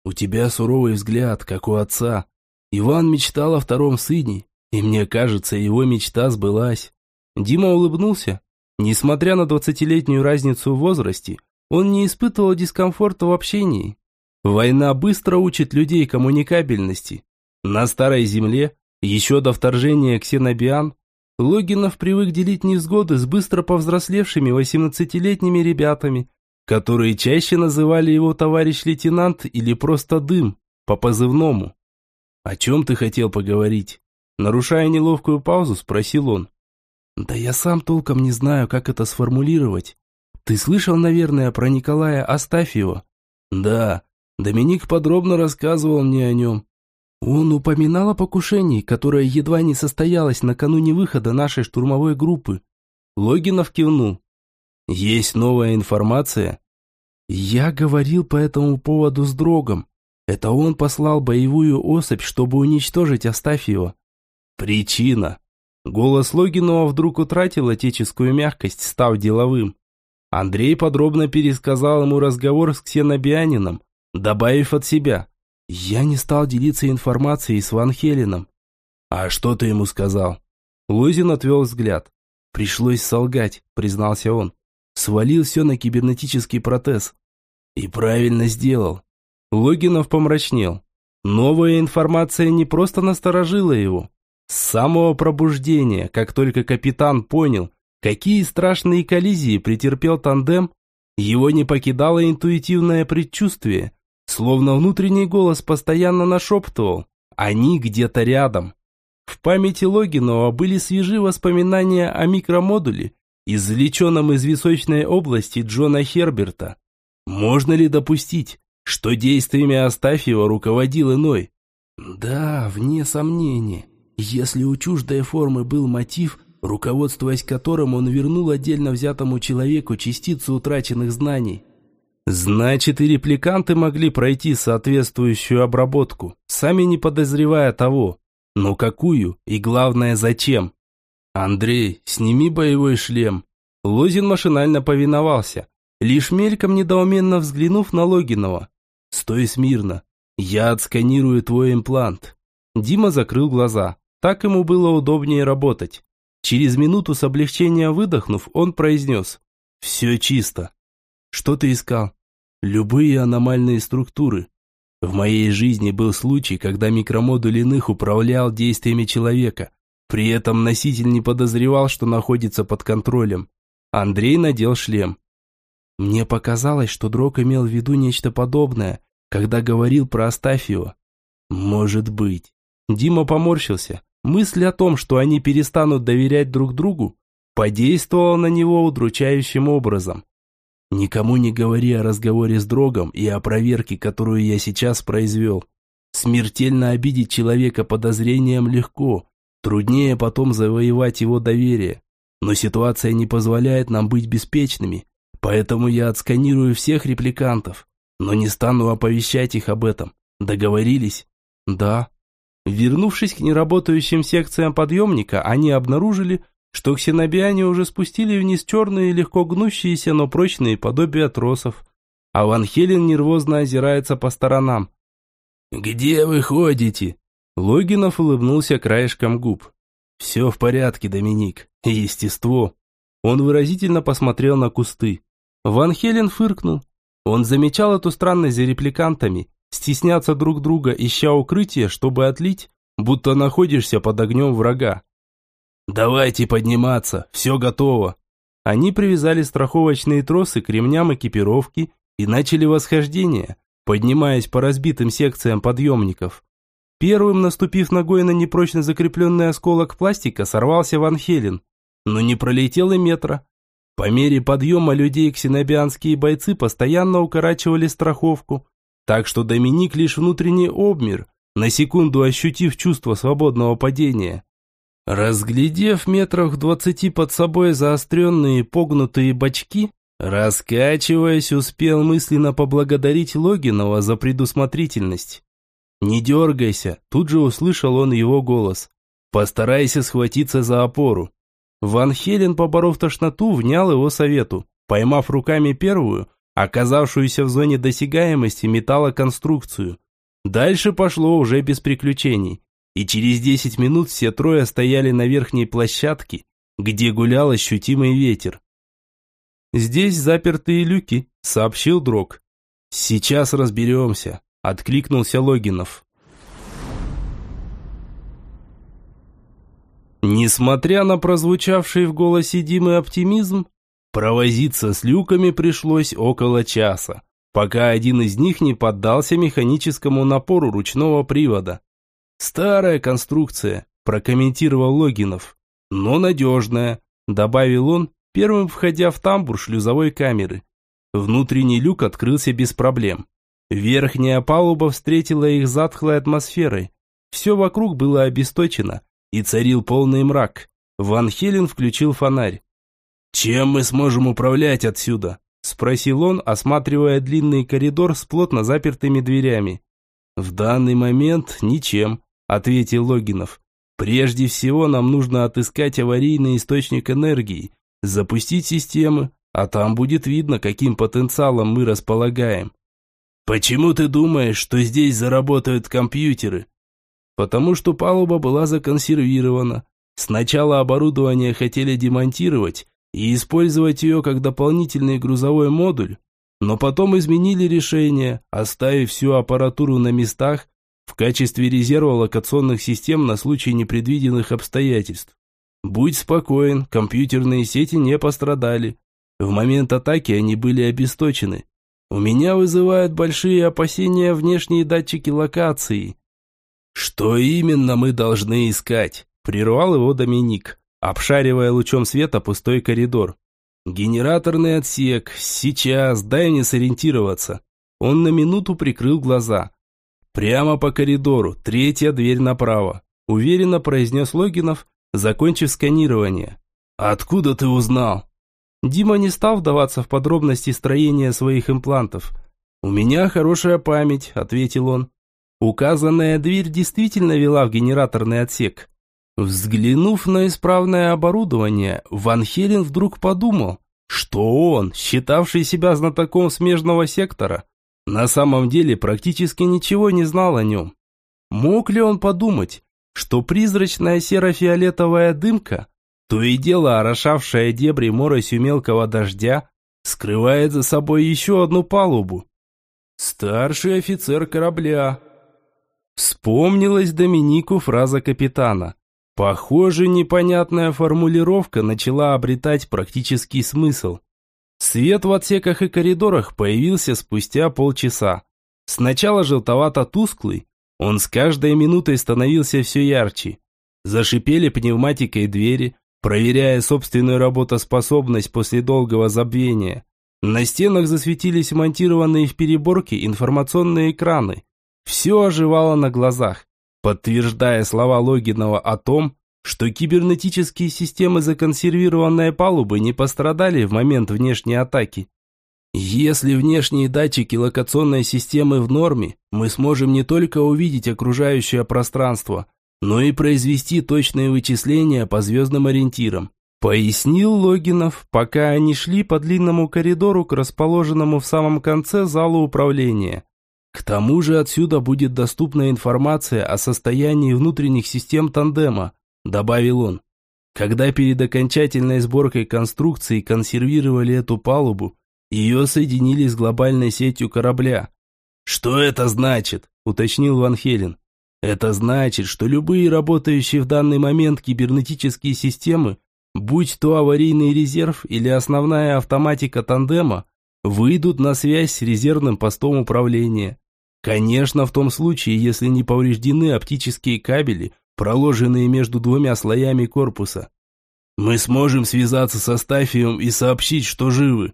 «У тебя суровый взгляд, как у отца. Иван мечтал о втором сыне, и мне кажется, его мечта сбылась. Дима улыбнулся. Несмотря на двадцатилетнюю разницу в возрасте, он не испытывал дискомфорта в общении. Война быстро учит людей коммуникабельности. На Старой Земле, еще до вторжения ксенобиан, Логинов привык делить невзгоды с быстро повзрослевшими 18-летними ребятами, которые чаще называли его товарищ лейтенант или просто дым, по позывному. «О чем ты хотел поговорить?» Нарушая неловкую паузу, спросил он. «Да я сам толком не знаю, как это сформулировать. Ты слышал, наверное, про Николая Астафьева?» «Да, Доминик подробно рассказывал мне о нем. Он упоминал о покушении, которое едва не состоялось накануне выхода нашей штурмовой группы. Логинов кивнул. Есть новая информация? Я говорил по этому поводу с Дрогом. Это он послал боевую особь, чтобы уничтожить Астафьева. Причина. Голос Логинова вдруг утратил отеческую мягкость, став деловым. Андрей подробно пересказал ему разговор с ксенобианином, добавив от себя. Я не стал делиться информацией с Ван Хеленом. А что ты ему сказал? Лузин отвел взгляд. Пришлось солгать, признался он. Свалил все на кибернетический протез. И правильно сделал. Логинов помрачнел. Новая информация не просто насторожила его. С самого пробуждения, как только капитан понял, какие страшные коллизии претерпел тандем, его не покидало интуитивное предчувствие, Словно внутренний голос постоянно нашептывал «Они где-то рядом». В памяти Логинова были свежи воспоминания о микромодуле, извлеченном из височной области Джона Херберта. Можно ли допустить, что действиями Астафьева руководил иной? Да, вне сомнения. Если у чуждой формы был мотив, руководствуясь которым он вернул отдельно взятому человеку частицу утраченных знаний – Значит, и репликанты могли пройти соответствующую обработку, сами не подозревая того. Но какую и главное зачем? Андрей, сними боевой шлем. Лозин машинально повиновался, лишь мельком недоуменно взглянув на Логинова. Стой смирно. Я отсканирую твой имплант. Дима закрыл глаза. Так ему было удобнее работать. Через минуту с облегчением выдохнув, он произнес. Все чисто. Что ты искал? Любые аномальные структуры. В моей жизни был случай, когда микромодуль иных управлял действиями человека. При этом носитель не подозревал, что находится под контролем. Андрей надел шлем. Мне показалось, что Дрог имел в виду нечто подобное, когда говорил про Астафьева. Может быть. Дима поморщился. Мысль о том, что они перестанут доверять друг другу, подействовала на него удручающим образом. Никому не говори о разговоре с Дрогом и о проверке, которую я сейчас произвел. Смертельно обидеть человека подозрением легко, труднее потом завоевать его доверие. Но ситуация не позволяет нам быть беспечными, поэтому я отсканирую всех репликантов, но не стану оповещать их об этом. Договорились? Да. Вернувшись к неработающим секциям подъемника, они обнаружили, что ксенобиане уже спустили вниз черные, легко гнущиеся, но прочные подобия тросов. А Ван Хелен нервозно озирается по сторонам. «Где вы ходите?» Логинов улыбнулся краешком губ. «Все в порядке, Доминик. Естество». Он выразительно посмотрел на кусты. Ван Хелен фыркнул. Он замечал эту странность за репликантами, стесняться друг друга, ища укрытие, чтобы отлить, будто находишься под огнем врага. «Давайте подниматься, все готово». Они привязали страховочные тросы к ремням экипировки и начали восхождение, поднимаясь по разбитым секциям подъемников. Первым, наступив ногой на непрочно закрепленный осколок пластика, сорвался Ван Хелен, но не пролетел и метра. По мере подъема людей ксенобианские бойцы постоянно укорачивали страховку, так что Доминик лишь внутренний обмер, на секунду ощутив чувство свободного падения. Разглядев метрах двадцати под собой заостренные погнутые бочки, раскачиваясь, успел мысленно поблагодарить Логинова за предусмотрительность. «Не дергайся», тут же услышал он его голос. «Постарайся схватиться за опору». Ван Хелен, поборов тошноту, внял его совету, поймав руками первую, оказавшуюся в зоне досягаемости металлоконструкцию. Дальше пошло уже без приключений. И через 10 минут все трое стояли на верхней площадке, где гулял ощутимый ветер. «Здесь запертые люки», — сообщил Дрог. «Сейчас разберемся», — откликнулся Логинов. Несмотря на прозвучавший в голосе Димы оптимизм, провозиться с люками пришлось около часа, пока один из них не поддался механическому напору ручного привода. «Старая конструкция», – прокомментировал Логинов, – «но надежная», – добавил он, первым входя в тамбур шлюзовой камеры. Внутренний люк открылся без проблем. Верхняя палуба встретила их затхлой атмосферой. Все вокруг было обесточено, и царил полный мрак. Ван Хелен включил фонарь. «Чем мы сможем управлять отсюда?» – спросил он, осматривая длинный коридор с плотно запертыми дверями. «В данный момент ничем», – ответил Логинов. «Прежде всего нам нужно отыскать аварийный источник энергии, запустить системы, а там будет видно, каким потенциалом мы располагаем». «Почему ты думаешь, что здесь заработают компьютеры?» Потому что палуба была законсервирована. Сначала оборудование хотели демонтировать и использовать ее как дополнительный грузовой модуль, но потом изменили решение, оставив всю аппаратуру на местах в качестве резерва локационных систем на случай непредвиденных обстоятельств. Будь спокоен, компьютерные сети не пострадали. В момент атаки они были обесточены. У меня вызывают большие опасения внешние датчики локации – «Что именно мы должны искать?» – прервал его Доминик, обшаривая лучом света пустой коридор. «Генераторный отсек. Сейчас, дай мне сориентироваться». Он на минуту прикрыл глаза. «Прямо по коридору, третья дверь направо», – уверенно произнес Логинов, закончив сканирование. «Откуда ты узнал?» Дима не стал вдаваться в подробности строения своих имплантов. «У меня хорошая память», – ответил он. Указанная дверь действительно вела в генераторный отсек. Взглянув на исправное оборудование, Ван Хелен вдруг подумал, что он, считавший себя знатоком смежного сектора, на самом деле практически ничего не знал о нем. Мог ли он подумать, что призрачная серо-фиолетовая дымка, то и дело орошавшая дебри моросью мелкого дождя, скрывает за собой еще одну палубу? Старший офицер корабля, Вспомнилась Доминику фраза капитана. Похоже, непонятная формулировка начала обретать практический смысл. Свет в отсеках и коридорах появился спустя полчаса. Сначала желтовато-тусклый, он с каждой минутой становился все ярче. Зашипели пневматикой двери, проверяя собственную работоспособность после долгого забвения. На стенах засветились монтированные в переборке информационные экраны, все оживало на глазах, подтверждая слова Логинова о том, что кибернетические системы законсервированной палубы не пострадали в момент внешней атаки. Если внешние датчики локационной системы в норме, мы сможем не только увидеть окружающее пространство, но и произвести точные вычисления по звездным ориентирам. Пояснил Логинов, пока они шли по длинному коридору к расположенному в самом конце залу управления. К тому же отсюда будет доступна информация о состоянии внутренних систем тандема, добавил он. Когда перед окончательной сборкой конструкции консервировали эту палубу, ее соединили с глобальной сетью корабля. «Что это значит?» – уточнил Ван Хелен. «Это значит, что любые работающие в данный момент кибернетические системы, будь то аварийный резерв или основная автоматика тандема, выйдут на связь с резервным постом управления. Конечно, в том случае, если не повреждены оптические кабели, проложенные между двумя слоями корпуса. Мы сможем связаться со Стафием и сообщить, что живы.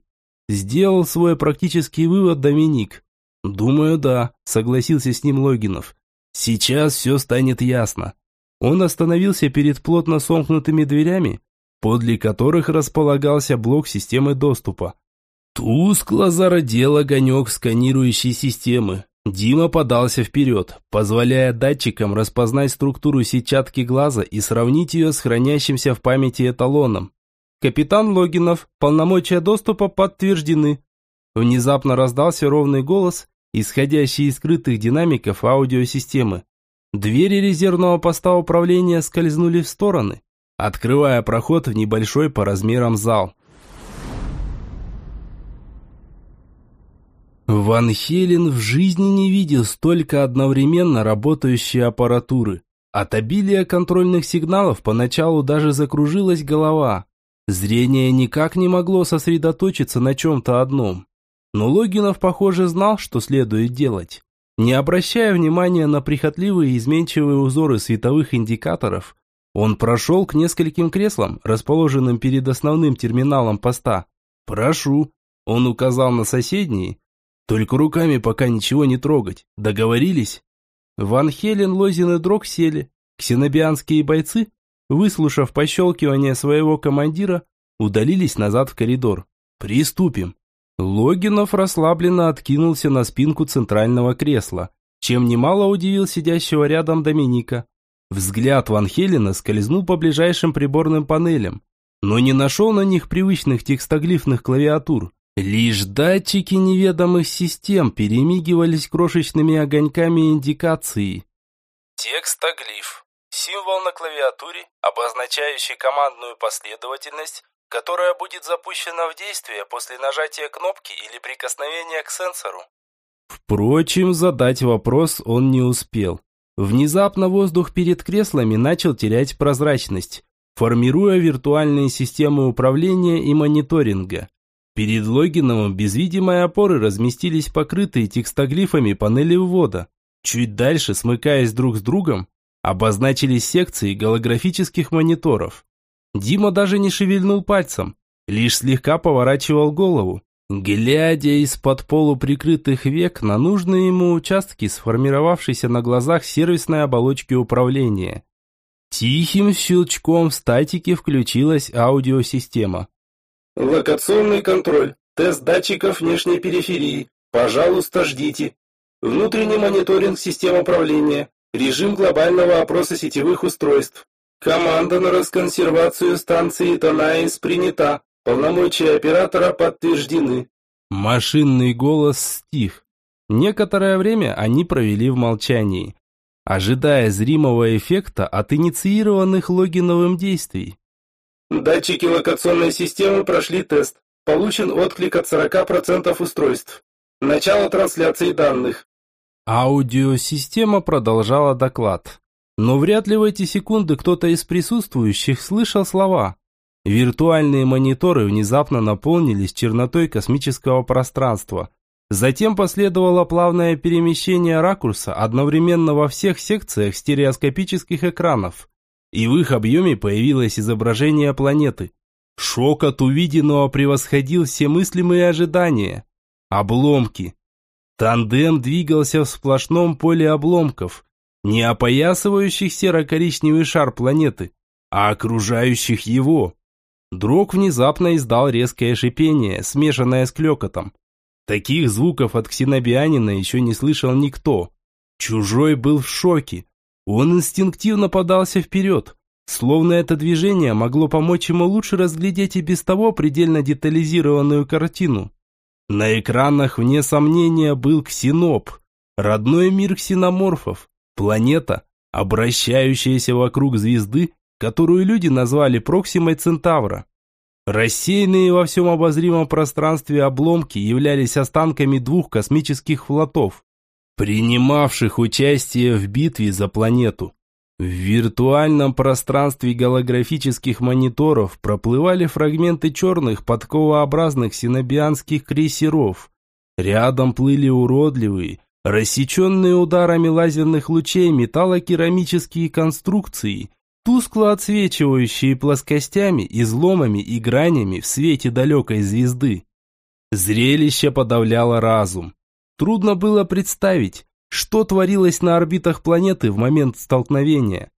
Сделал свой практический вывод Доминик. Думаю, да, согласился с ним Логинов. Сейчас все станет ясно. Он остановился перед плотно сомкнутыми дверями, подле которых располагался блок системы доступа. Тускло зародел огонек сканирующей системы. Дима подался вперед, позволяя датчикам распознать структуру сетчатки глаза и сравнить ее с хранящимся в памяти эталоном. «Капитан Логинов, полномочия доступа подтверждены». Внезапно раздался ровный голос, исходящие из скрытых динамиков аудиосистемы. Двери резервного поста управления скользнули в стороны, открывая проход в небольшой по размерам зал. Ван Хелен в жизни не видел столько одновременно работающей аппаратуры. От обилия контрольных сигналов поначалу даже закружилась голова. Зрение никак не могло сосредоточиться на чем-то одном. Но Логинов, похоже, знал, что следует делать. Не обращая внимания на прихотливые изменчивые узоры световых индикаторов, он прошел к нескольким креслам, расположенным перед основным терминалом поста. «Прошу», – он указал на соседние, только руками пока ничего не трогать. Договорились? Ван Хелен, Лозин и Дрог сели. Ксенобианские бойцы, выслушав пощелкивание своего командира, удалились назад в коридор. «Приступим». Логинов расслабленно откинулся на спинку центрального кресла, чем немало удивил сидящего рядом Доминика. Взгляд Ван Хелена скользнул по ближайшим приборным панелям, но не нашел на них привычных текстоглифных клавиатур. Лишь датчики неведомых систем перемигивались крошечными огоньками индикации. Текстоглиф. Символ на клавиатуре, обозначающий командную последовательность, которая будет запущена в действие после нажатия кнопки или прикосновения к сенсору. Впрочем, задать вопрос он не успел. Внезапно воздух перед креслами начал терять прозрачность, формируя виртуальные системы управления и мониторинга. Перед Логиновым без видимой опоры разместились покрытые текстоглифами панели ввода. Чуть дальше, смыкаясь друг с другом, обозначились секции голографических мониторов. Дима даже не шевельнул пальцем, лишь слегка поворачивал голову, глядя из-под полуприкрытых век на нужные ему участки сформировавшейся на глазах сервисной оболочки управления. Тихим щелчком в статике включилась аудиосистема. Локационный контроль. Тест датчиков внешней периферии. Пожалуйста, ждите. Внутренний мониторинг систем управления. Режим глобального опроса сетевых устройств. Команда на расконсервацию станции Танаис принята. Полномочия оператора подтверждены. Машинный голос стих. Некоторое время они провели в молчании, ожидая зримого эффекта от инициированных логиновым действий. Датчики локационной системы прошли тест. Получен отклик от 40% устройств. Начало трансляции данных. Аудиосистема продолжала доклад. Но вряд ли в эти секунды кто-то из присутствующих слышал слова. Виртуальные мониторы внезапно наполнились чернотой космического пространства. Затем последовало плавное перемещение ракурса одновременно во всех секциях стереоскопических экранов и в их объеме появилось изображение планеты. Шок от увиденного превосходил все мыслимые ожидания. Обломки. Тандем двигался в сплошном поле обломков, не опоясывающих серо-коричневый шар планеты, а окружающих его. Дрог внезапно издал резкое шипение, смешанное с клёкотом. Таких звуков от ксенобианина еще не слышал никто. Чужой был в шоке, он инстинктивно подался вперед, словно это движение могло помочь ему лучше разглядеть и без того предельно детализированную картину. На экранах, вне сомнения, был ксеноп, родной мир ксеноморфов, планета, обращающаяся вокруг звезды, которую люди назвали Проксимой Центавра. Рассеянные во всем обозримом пространстве обломки являлись останками двух космических флотов, принимавших участие в битве за планету. В виртуальном пространстве голографических мониторов проплывали фрагменты черных подковообразных синобианских крейсеров. Рядом плыли уродливые, рассеченные ударами лазерных лучей металлокерамические конструкции, тускло отсвечивающие плоскостями, изломами и гранями в свете далекой звезды. Зрелище подавляло разум. Трудно было представить, что творилось на орбитах планеты в момент столкновения.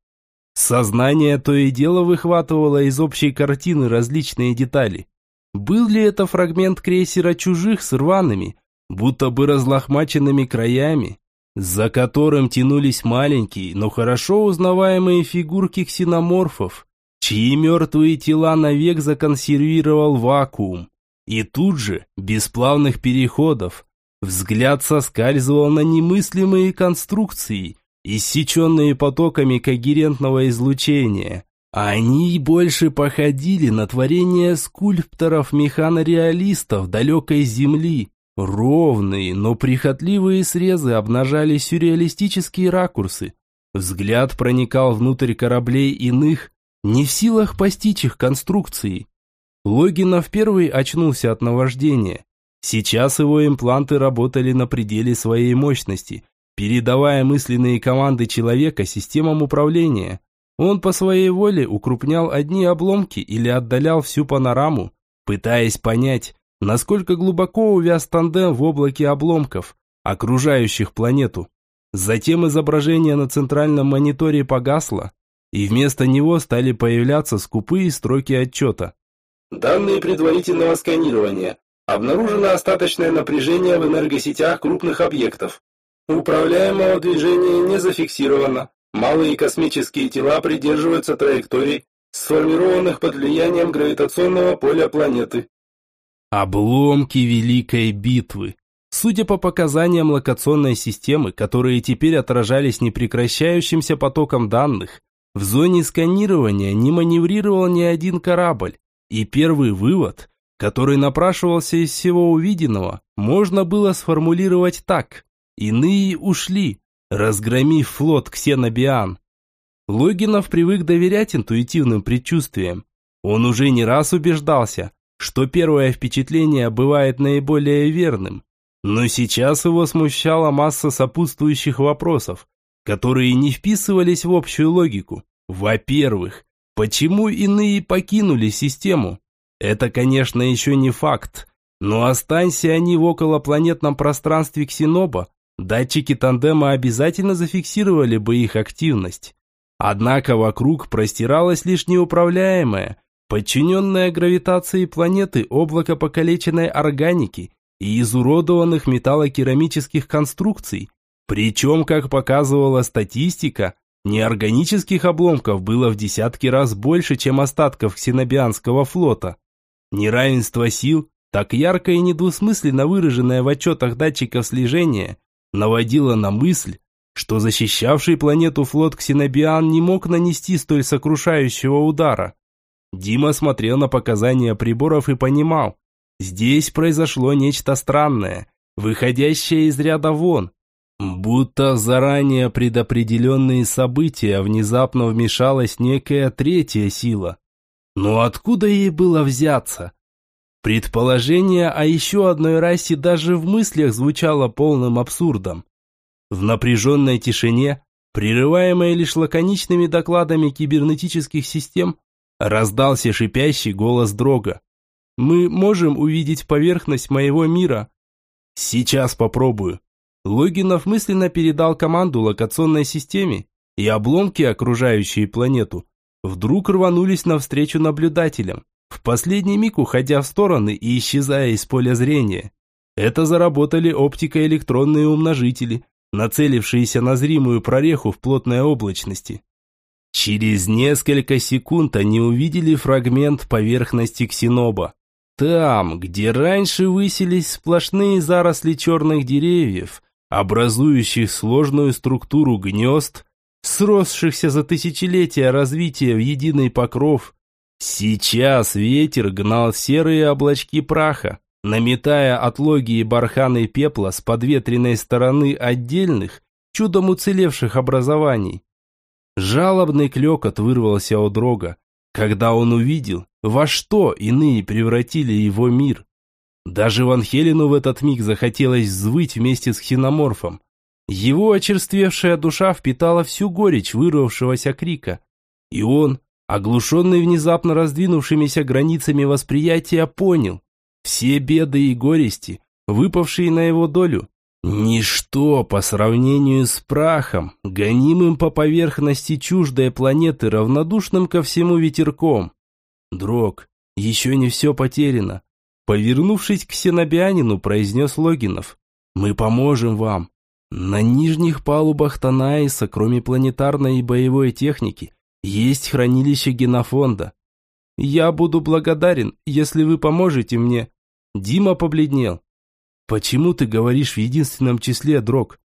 Сознание то и дело выхватывало из общей картины различные детали. Был ли это фрагмент крейсера чужих с рваными, будто бы разлохмаченными краями, за которым тянулись маленькие, но хорошо узнаваемые фигурки ксеноморфов, чьи мертвые тела навек законсервировал вакуум. И тут же, без плавных переходов, Взгляд соскальзывал на немыслимые конструкции, иссеченные потоками когерентного излучения. Они больше походили на творение скульпторов-механореалистов далекой Земли. Ровные, но прихотливые срезы обнажали сюрреалистические ракурсы. Взгляд проникал внутрь кораблей иных, не в силах постичь их конструкции. Логинов первый очнулся от наваждения. Сейчас его импланты работали на пределе своей мощности, передавая мысленные команды человека системам управления. Он по своей воле укрупнял одни обломки или отдалял всю панораму, пытаясь понять, насколько глубоко увяз тандем в облаке обломков, окружающих планету. Затем изображение на центральном мониторе погасло, и вместо него стали появляться скупые строки отчета. Данные предварительного сканирования. Обнаружено остаточное напряжение в энергосетях крупных объектов. Управляемого движения не зафиксировано. Малые космические тела придерживаются траекторий, сформированных под влиянием гравитационного поля планеты. Обломки Великой Битвы. Судя по показаниям локационной системы, которые теперь отражались непрекращающимся потоком данных, в зоне сканирования не маневрировал ни один корабль, и первый вывод, который напрашивался из всего увиденного, можно было сформулировать так. Иные ушли, разгромив флот Ксенобиан. Логинов привык доверять интуитивным предчувствиям. Он уже не раз убеждался, что первое впечатление бывает наиболее верным. Но сейчас его смущала масса сопутствующих вопросов, которые не вписывались в общую логику. Во-первых, Почему иные покинули систему? Это, конечно, еще не факт. Но останься они в околопланетном пространстве Ксеноба, датчики тандема обязательно зафиксировали бы их активность. Однако вокруг простиралось лишь неуправляемое, подчиненное гравитации планеты облако покалеченной органики и изуродованных металлокерамических конструкций. Причем, как показывала статистика, Неорганических обломков было в десятки раз больше, чем остатков ксенобианского флота. Неравенство сил, так ярко и недвусмысленно выраженное в отчетах датчиков слежения, наводило на мысль, что защищавший планету флот Ксенобиан не мог нанести столь сокрушающего удара. Дима смотрел на показания приборов и понимал, здесь произошло нечто странное, выходящее из ряда вон, Будто заранее предопределенные события внезапно вмешалась некая третья сила. Но откуда ей было взяться? Предположение о еще одной расе даже в мыслях звучало полным абсурдом. В напряженной тишине, прерываемой лишь лаконичными докладами кибернетических систем, раздался шипящий голос Дрога. «Мы можем увидеть поверхность моего мира?» «Сейчас попробую», Логинов мысленно передал команду локационной системе, и обломки, окружающие планету, вдруг рванулись навстречу наблюдателям, в последний миг уходя в стороны и исчезая из поля зрения. Это заработали оптико-электронные умножители, нацелившиеся на зримую прореху в плотной облачности. Через несколько секунд они увидели фрагмент поверхности ксеноба. Там, где раньше высились сплошные заросли черных деревьев, образующих сложную структуру гнезд, сросшихся за тысячелетия развития в единый покров. Сейчас ветер гнал серые облачки праха, наметая отлоги и барханы пепла с подветренной стороны отдельных, чудом уцелевших образований. Жалобный клекот вырвался у дрога, когда он увидел, во что иные превратили его мир. Даже Ван Хелену в этот миг захотелось взвыть вместе с хиноморфом. Его очерствевшая душа впитала всю горечь вырвавшегося крика. И он, оглушенный внезапно раздвинувшимися границами восприятия, понял, все беды и горести, выпавшие на его долю, ничто по сравнению с прахом, гонимым по поверхности чуждой планеты, равнодушным ко всему ветерком. Дрог, еще не все потеряно. Повернувшись к Синобианину, произнес Логинов. «Мы поможем вам. На нижних палубах Танаиса, кроме планетарной и боевой техники, есть хранилище генофонда. Я буду благодарен, если вы поможете мне». Дима побледнел. Почему ты говоришь в единственном числе, Дрог?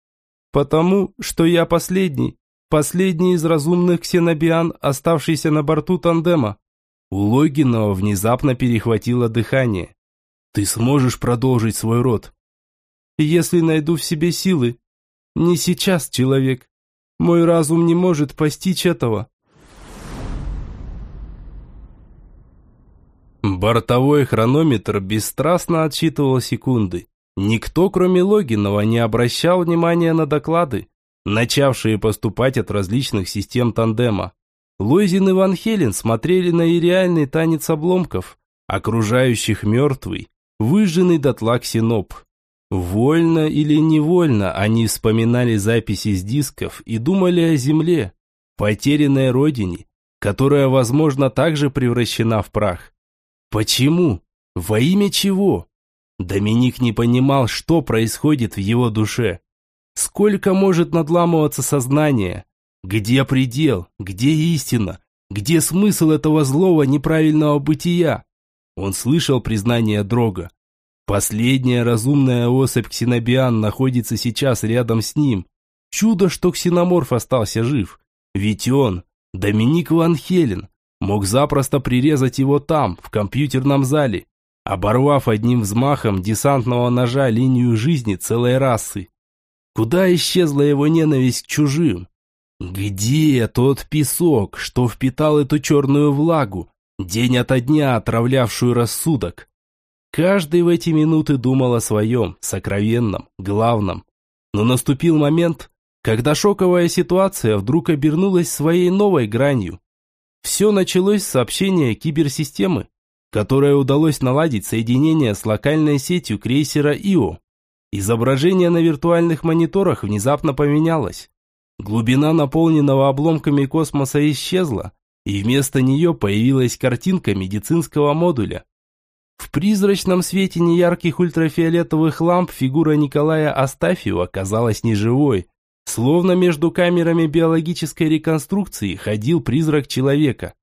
Потому, что я последний, последний из разумных ксенобиан, оставшийся на борту тандема. У Логинова внезапно перехватило дыхание. Ты сможешь продолжить свой род? Если найду в себе силы. Не сейчас, человек. Мой разум не может постичь этого. Бортовой хронометр бесстрастно отсчитывал секунды. Никто, кроме Логинова, не обращал внимания на доклады, начавшие поступать от различных систем тандема. Лойзин и Ван Хелен смотрели на иреальный танец обломков, окружающих мертвый, выжженный дотла ксеноп. Вольно или невольно они вспоминали записи с дисков и думали о земле, потерянной родине, которая, возможно, также превращена в прах. Почему? Во имя чего? Доминик не понимал, что происходит в его душе. Сколько может надламываться сознание? Где предел? Где истина? Где смысл этого злого неправильного бытия? Он слышал признание Дрога. Последняя разумная особь Ксенобиан находится сейчас рядом с ним. Чудо, что ксеноморф остался жив. Ведь он, Доминик Ван Хелен, мог запросто прирезать его там, в компьютерном зале, оборвав одним взмахом десантного ножа линию жизни целой расы. Куда исчезла его ненависть к чужим? Где тот песок, что впитал эту черную влагу, день ото дня отравлявшую рассудок? Каждый в эти минуты думал о своем, сокровенном, главном. Но наступил момент, когда шоковая ситуация вдруг обернулась своей новой гранью. Все началось с сообщения киберсистемы, которое удалось наладить соединение с локальной сетью крейсера ИО. Изображение на виртуальных мониторах внезапно поменялось. Глубина наполненного обломками космоса исчезла, и вместо нее появилась картинка медицинского модуля. В призрачном свете неярких ультрафиолетовых ламп фигура Николая Астафьева казалась неживой, словно между камерами биологической реконструкции ходил призрак человека.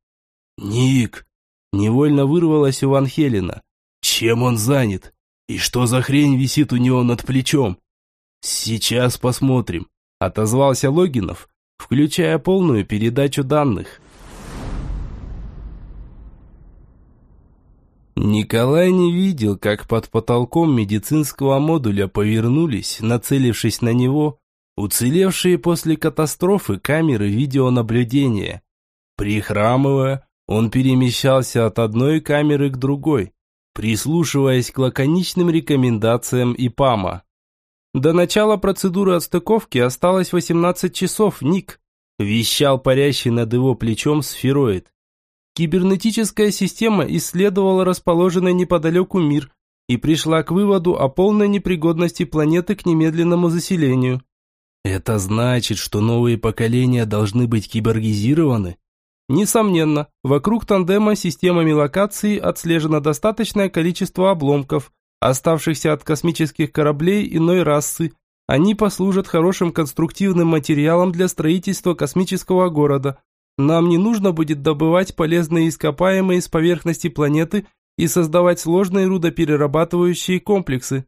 «Ник!» Невольно вырвалось у Ван Хелена. Чем он занят? И что за хрень висит у него над плечом? Сейчас посмотрим, отозвался Логинов, включая полную передачу данных. Николай не видел, как под потолком медицинского модуля повернулись, нацелившись на него, уцелевшие после катастрофы камеры видеонаблюдения. Прихрамывая, он перемещался от одной камеры к другой, прислушиваясь к лаконичным рекомендациям ИПАМа. До начала процедуры отстыковки осталось 18 часов, Ник, вещал парящий над его плечом сфероид. Кибернетическая система исследовала расположенный неподалеку мир и пришла к выводу о полной непригодности планеты к немедленному заселению. Это значит, что новые поколения должны быть киборгизированы? Несомненно, вокруг тандема системами локации отслежено достаточное количество обломков, оставшихся от космических кораблей иной расы. Они послужат хорошим конструктивным материалом для строительства космического города. Нам не нужно будет добывать полезные ископаемые с поверхности планеты и создавать сложные рудоперерабатывающие комплексы.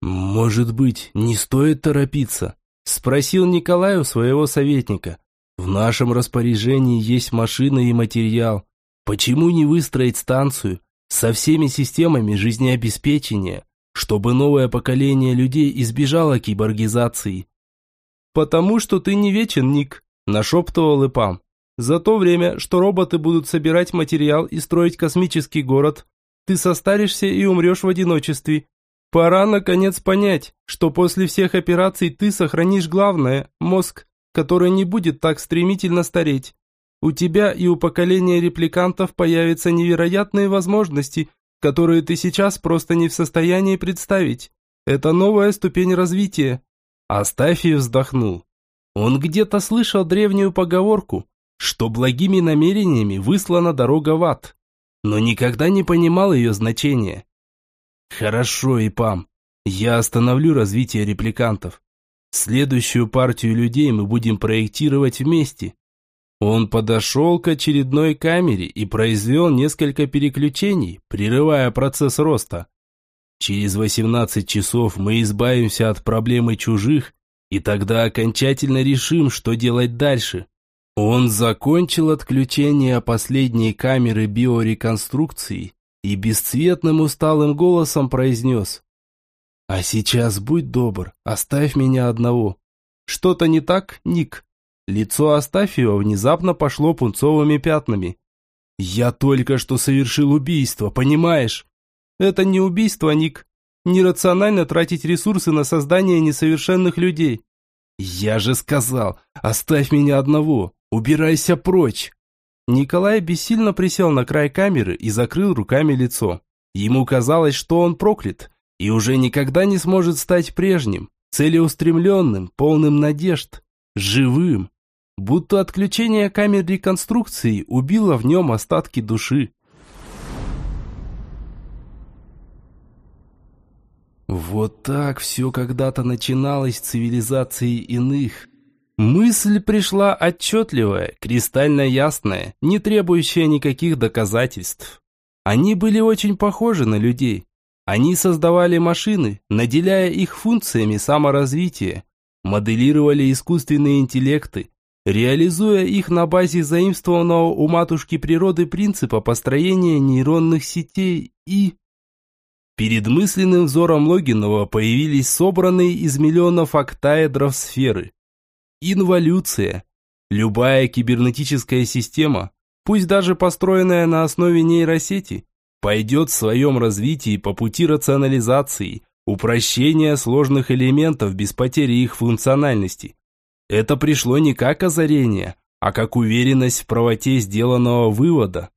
«Может быть, не стоит торопиться?» – спросил Николай у своего советника. В нашем распоряжении есть машина и материал. Почему не выстроить станцию со всеми системами жизнеобеспечения, чтобы новое поколение людей избежало киборгизации? Потому что ты не вечен, Ник, нашептывал Ипам. За то время, что роботы будут собирать материал и строить космический город, ты состаришься и умрешь в одиночестве. Пора, наконец, понять, что после всех операций ты сохранишь главное – мозг который не будет так стремительно стареть. У тебя и у поколения репликантов появятся невероятные возможности, которые ты сейчас просто не в состоянии представить. Это новая ступень развития. Астафий вздохнул. Он где-то слышал древнюю поговорку, что благими намерениями выслана дорога в ад, но никогда не понимал ее значения. Хорошо, Ипам, я остановлю развитие репликантов. Следующую партию людей мы будем проектировать вместе. Он подошел к очередной камере и произвел несколько переключений, прерывая процесс роста. Через 18 часов мы избавимся от проблемы чужих, и тогда окончательно решим, что делать дальше. Он закончил отключение последней камеры биореконструкции и бесцветным усталым голосом произнес. «А сейчас будь добр, оставь меня одного». «Что-то не так, Ник?» Лицо Астафьева внезапно пошло пунцовыми пятнами. «Я только что совершил убийство, понимаешь?» «Это не убийство, Ник. Нерационально тратить ресурсы на создание несовершенных людей». «Я же сказал, оставь меня одного, убирайся прочь!» Николай бессильно присел на край камеры и закрыл руками лицо. Ему казалось, что он проклят и уже никогда не сможет стать прежним, целеустремленным, полным надежд, живым. Будто отключение камер реконструкции убило в нем остатки души. Вот так все когда-то начиналось с цивилизации иных. Мысль пришла отчетливая, кристально ясная, не требующая никаких доказательств. Они были очень похожи на людей. Они создавали машины, наделяя их функциями саморазвития, моделировали искусственные интеллекты, реализуя их на базе заимствованного у матушки природы принципа построения нейронных сетей и... Перед мысленным взором Логинова появились собранные из миллионов октаэдров сферы. Инволюция. Любая кибернетическая система, пусть даже построенная на основе нейросети, пойдет в своем развитии по пути рационализации, упрощения сложных элементов без потери их функциональности. Это пришло не как озарение, а как уверенность в правоте сделанного вывода.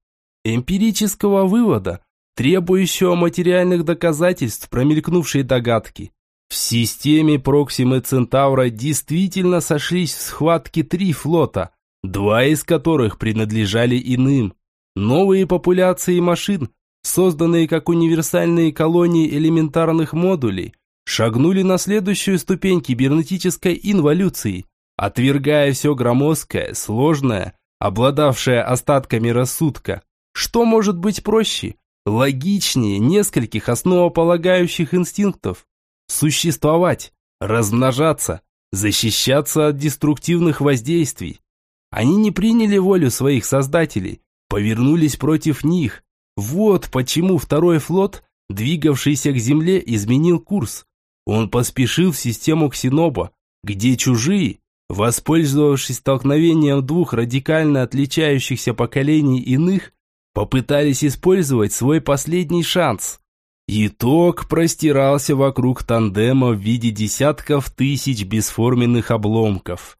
Эмпирического вывода, требующего материальных доказательств промелькнувшей догадки. В системе Проксимы Центавра действительно сошлись в схватке три флота, два из которых принадлежали иным. Новые популяции машин, созданные как универсальные колонии элементарных модулей, шагнули на следующую ступень кибернетической инволюции, отвергая все громоздкое, сложное, обладавшее остатками рассудка. Что может быть проще? логичнее нескольких основополагающих инстинктов. Существовать, размножаться, защищаться от деструктивных воздействий. Они не приняли волю своих создателей, повернулись против них. Вот почему второй флот, двигавшийся к Земле, изменил курс. Он поспешил в систему Ксеноба, где чужие, воспользовавшись столкновением двух радикально отличающихся поколений иных, попытались использовать свой последний шанс. Итог простирался вокруг тандема в виде десятков тысяч бесформенных обломков.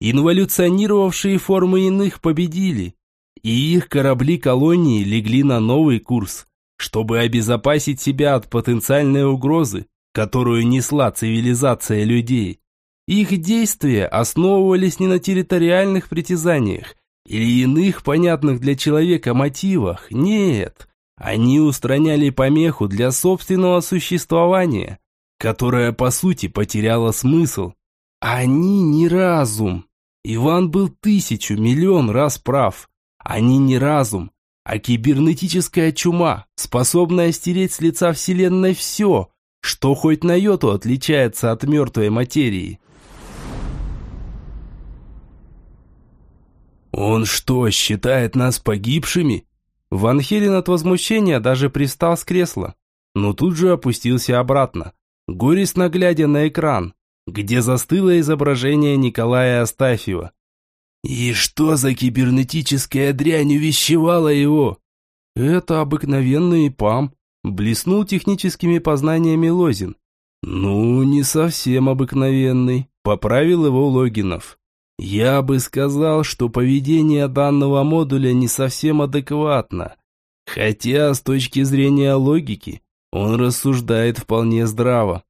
Инволюционировавшие формы иных победили, и их корабли-колонии легли на новый курс, чтобы обезопасить себя от потенциальной угрозы, которую несла цивилизация людей. Их действия основывались не на территориальных притязаниях, или иных понятных для человека мотивах. Нет, они устраняли помеху для собственного существования, которое по сути потеряло смысл. Они не разум. Иван был тысячу, миллион раз прав. Они не разум, а кибернетическая чума, способная стереть с лица Вселенной все, что хоть на йоту отличается от мертвой материи. «Он что, считает нас погибшими?» Ван Хелен от возмущения даже пристал с кресла, но тут же опустился обратно, горестно глядя на экран, где застыло изображение Николая Астафьева. «И что за кибернетическая дрянь увещевала его?» «Это обыкновенный ПАМ», – блеснул техническими познаниями Лозин. «Ну, не совсем обыкновенный», – поправил его Логинов. Я бы сказал, что поведение данного модуля не совсем адекватно. Хотя, с точки зрения логики, он рассуждает вполне здраво.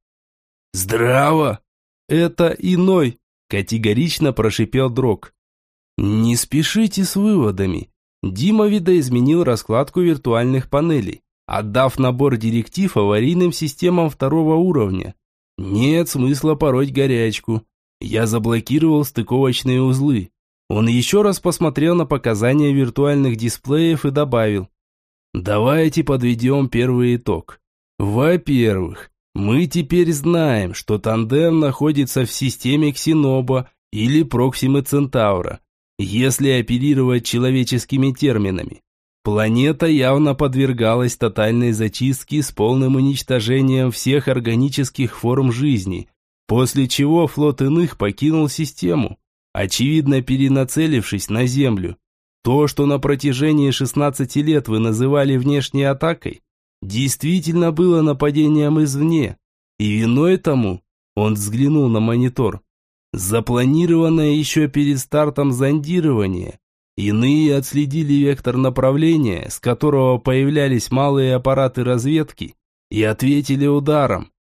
«Здраво?» «Это иной», – категорично прошипел Дрог. «Не спешите с выводами». Дима видоизменил раскладку виртуальных панелей, отдав набор директив аварийным системам второго уровня. Нет смысла пороть горячку. Я заблокировал стыковочные узлы. Он еще раз посмотрел на показания виртуальных дисплеев и добавил. Давайте подведем первый итог. Во-первых, мы теперь знаем, что тандем находится в системе Ксеноба или Проксимы Центавра, если оперировать человеческими терминами. Планета явно подвергалась тотальной зачистке с полным уничтожением всех органических форм жизни, после чего флот иных покинул систему, очевидно перенацелившись на Землю. То, что на протяжении 16 лет вы называли внешней атакой, действительно было нападением извне, и виной тому, он взглянул на монитор, запланированное еще перед стартом зондирование. Иные отследили вектор направления, с которого появлялись малые аппараты разведки, и ответили ударом.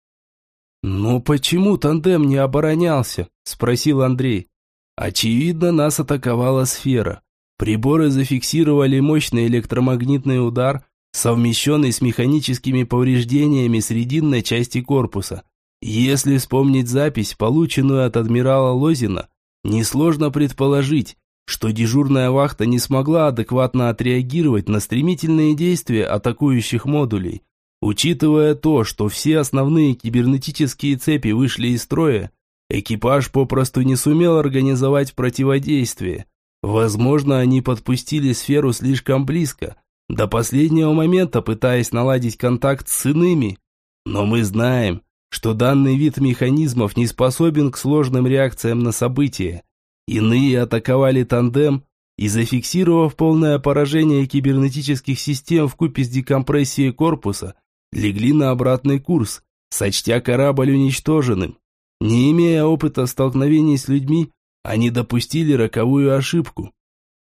«Но почему тандем не оборонялся?» – спросил Андрей. «Очевидно, нас атаковала сфера. Приборы зафиксировали мощный электромагнитный удар, совмещенный с механическими повреждениями срединной части корпуса. Если вспомнить запись, полученную от адмирала Лозина, несложно предположить, что дежурная вахта не смогла адекватно отреагировать на стремительные действия атакующих модулей. Учитывая то, что все основные кибернетические цепи вышли из строя, экипаж попросту не сумел организовать противодействие. Возможно, они подпустили сферу слишком близко, до последнего момента пытаясь наладить контакт с иными. Но мы знаем, что данный вид механизмов не способен к сложным реакциям на события. Иные атаковали тандем и, зафиксировав полное поражение кибернетических систем в купе с декомпрессией корпуса, легли на обратный курс, сочтя корабль уничтоженным. Не имея опыта столкновений с людьми, они допустили роковую ошибку.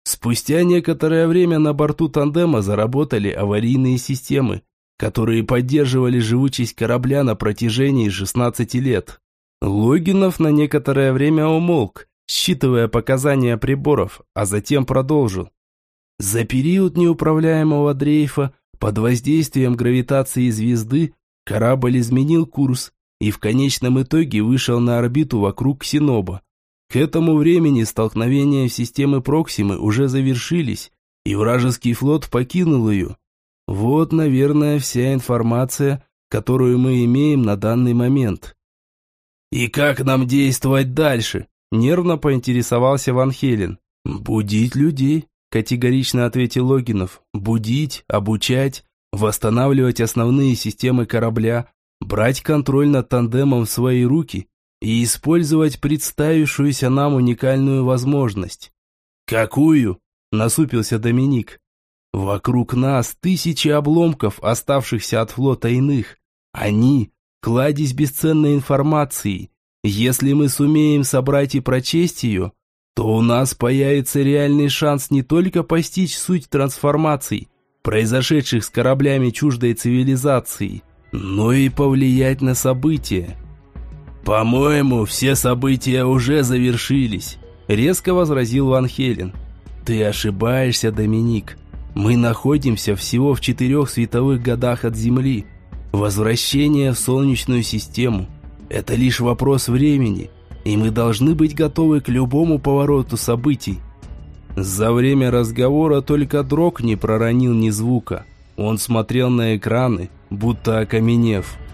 Спустя некоторое время на борту тандема заработали аварийные системы, которые поддерживали живучесть корабля на протяжении 16 лет. Логинов на некоторое время умолк, считывая показания приборов, а затем продолжил. За период неуправляемого дрейфа под воздействием гравитации звезды корабль изменил курс и в конечном итоге вышел на орбиту вокруг Синоба. К этому времени столкновения в системы Проксимы уже завершились, и вражеский флот покинул ее. Вот, наверное, вся информация, которую мы имеем на данный момент. «И как нам действовать дальше?» – нервно поинтересовался Ван Хелен. «Будить людей», – категорично ответил Логинов. «Будить, обучать, восстанавливать основные системы корабля, брать контроль над тандемом в свои руки и использовать представившуюся нам уникальную возможность. «Какую?» – насупился Доминик. «Вокруг нас тысячи обломков, оставшихся от флота иных. Они – кладезь бесценной информации. Если мы сумеем собрать и прочесть ее, то у нас появится реальный шанс не только постичь суть трансформаций, произошедших с кораблями чуждой цивилизации, но и повлиять на события». «По-моему, все события уже завершились», – резко возразил Ван Хелен. «Ты ошибаешься, Доминик. Мы находимся всего в четырех световых годах от Земли. Возвращение в Солнечную систему – это лишь вопрос времени, и мы должны быть готовы к любому повороту событий». За время разговора только Дрог не проронил ни звука. Он смотрел на экраны, будто окаменев –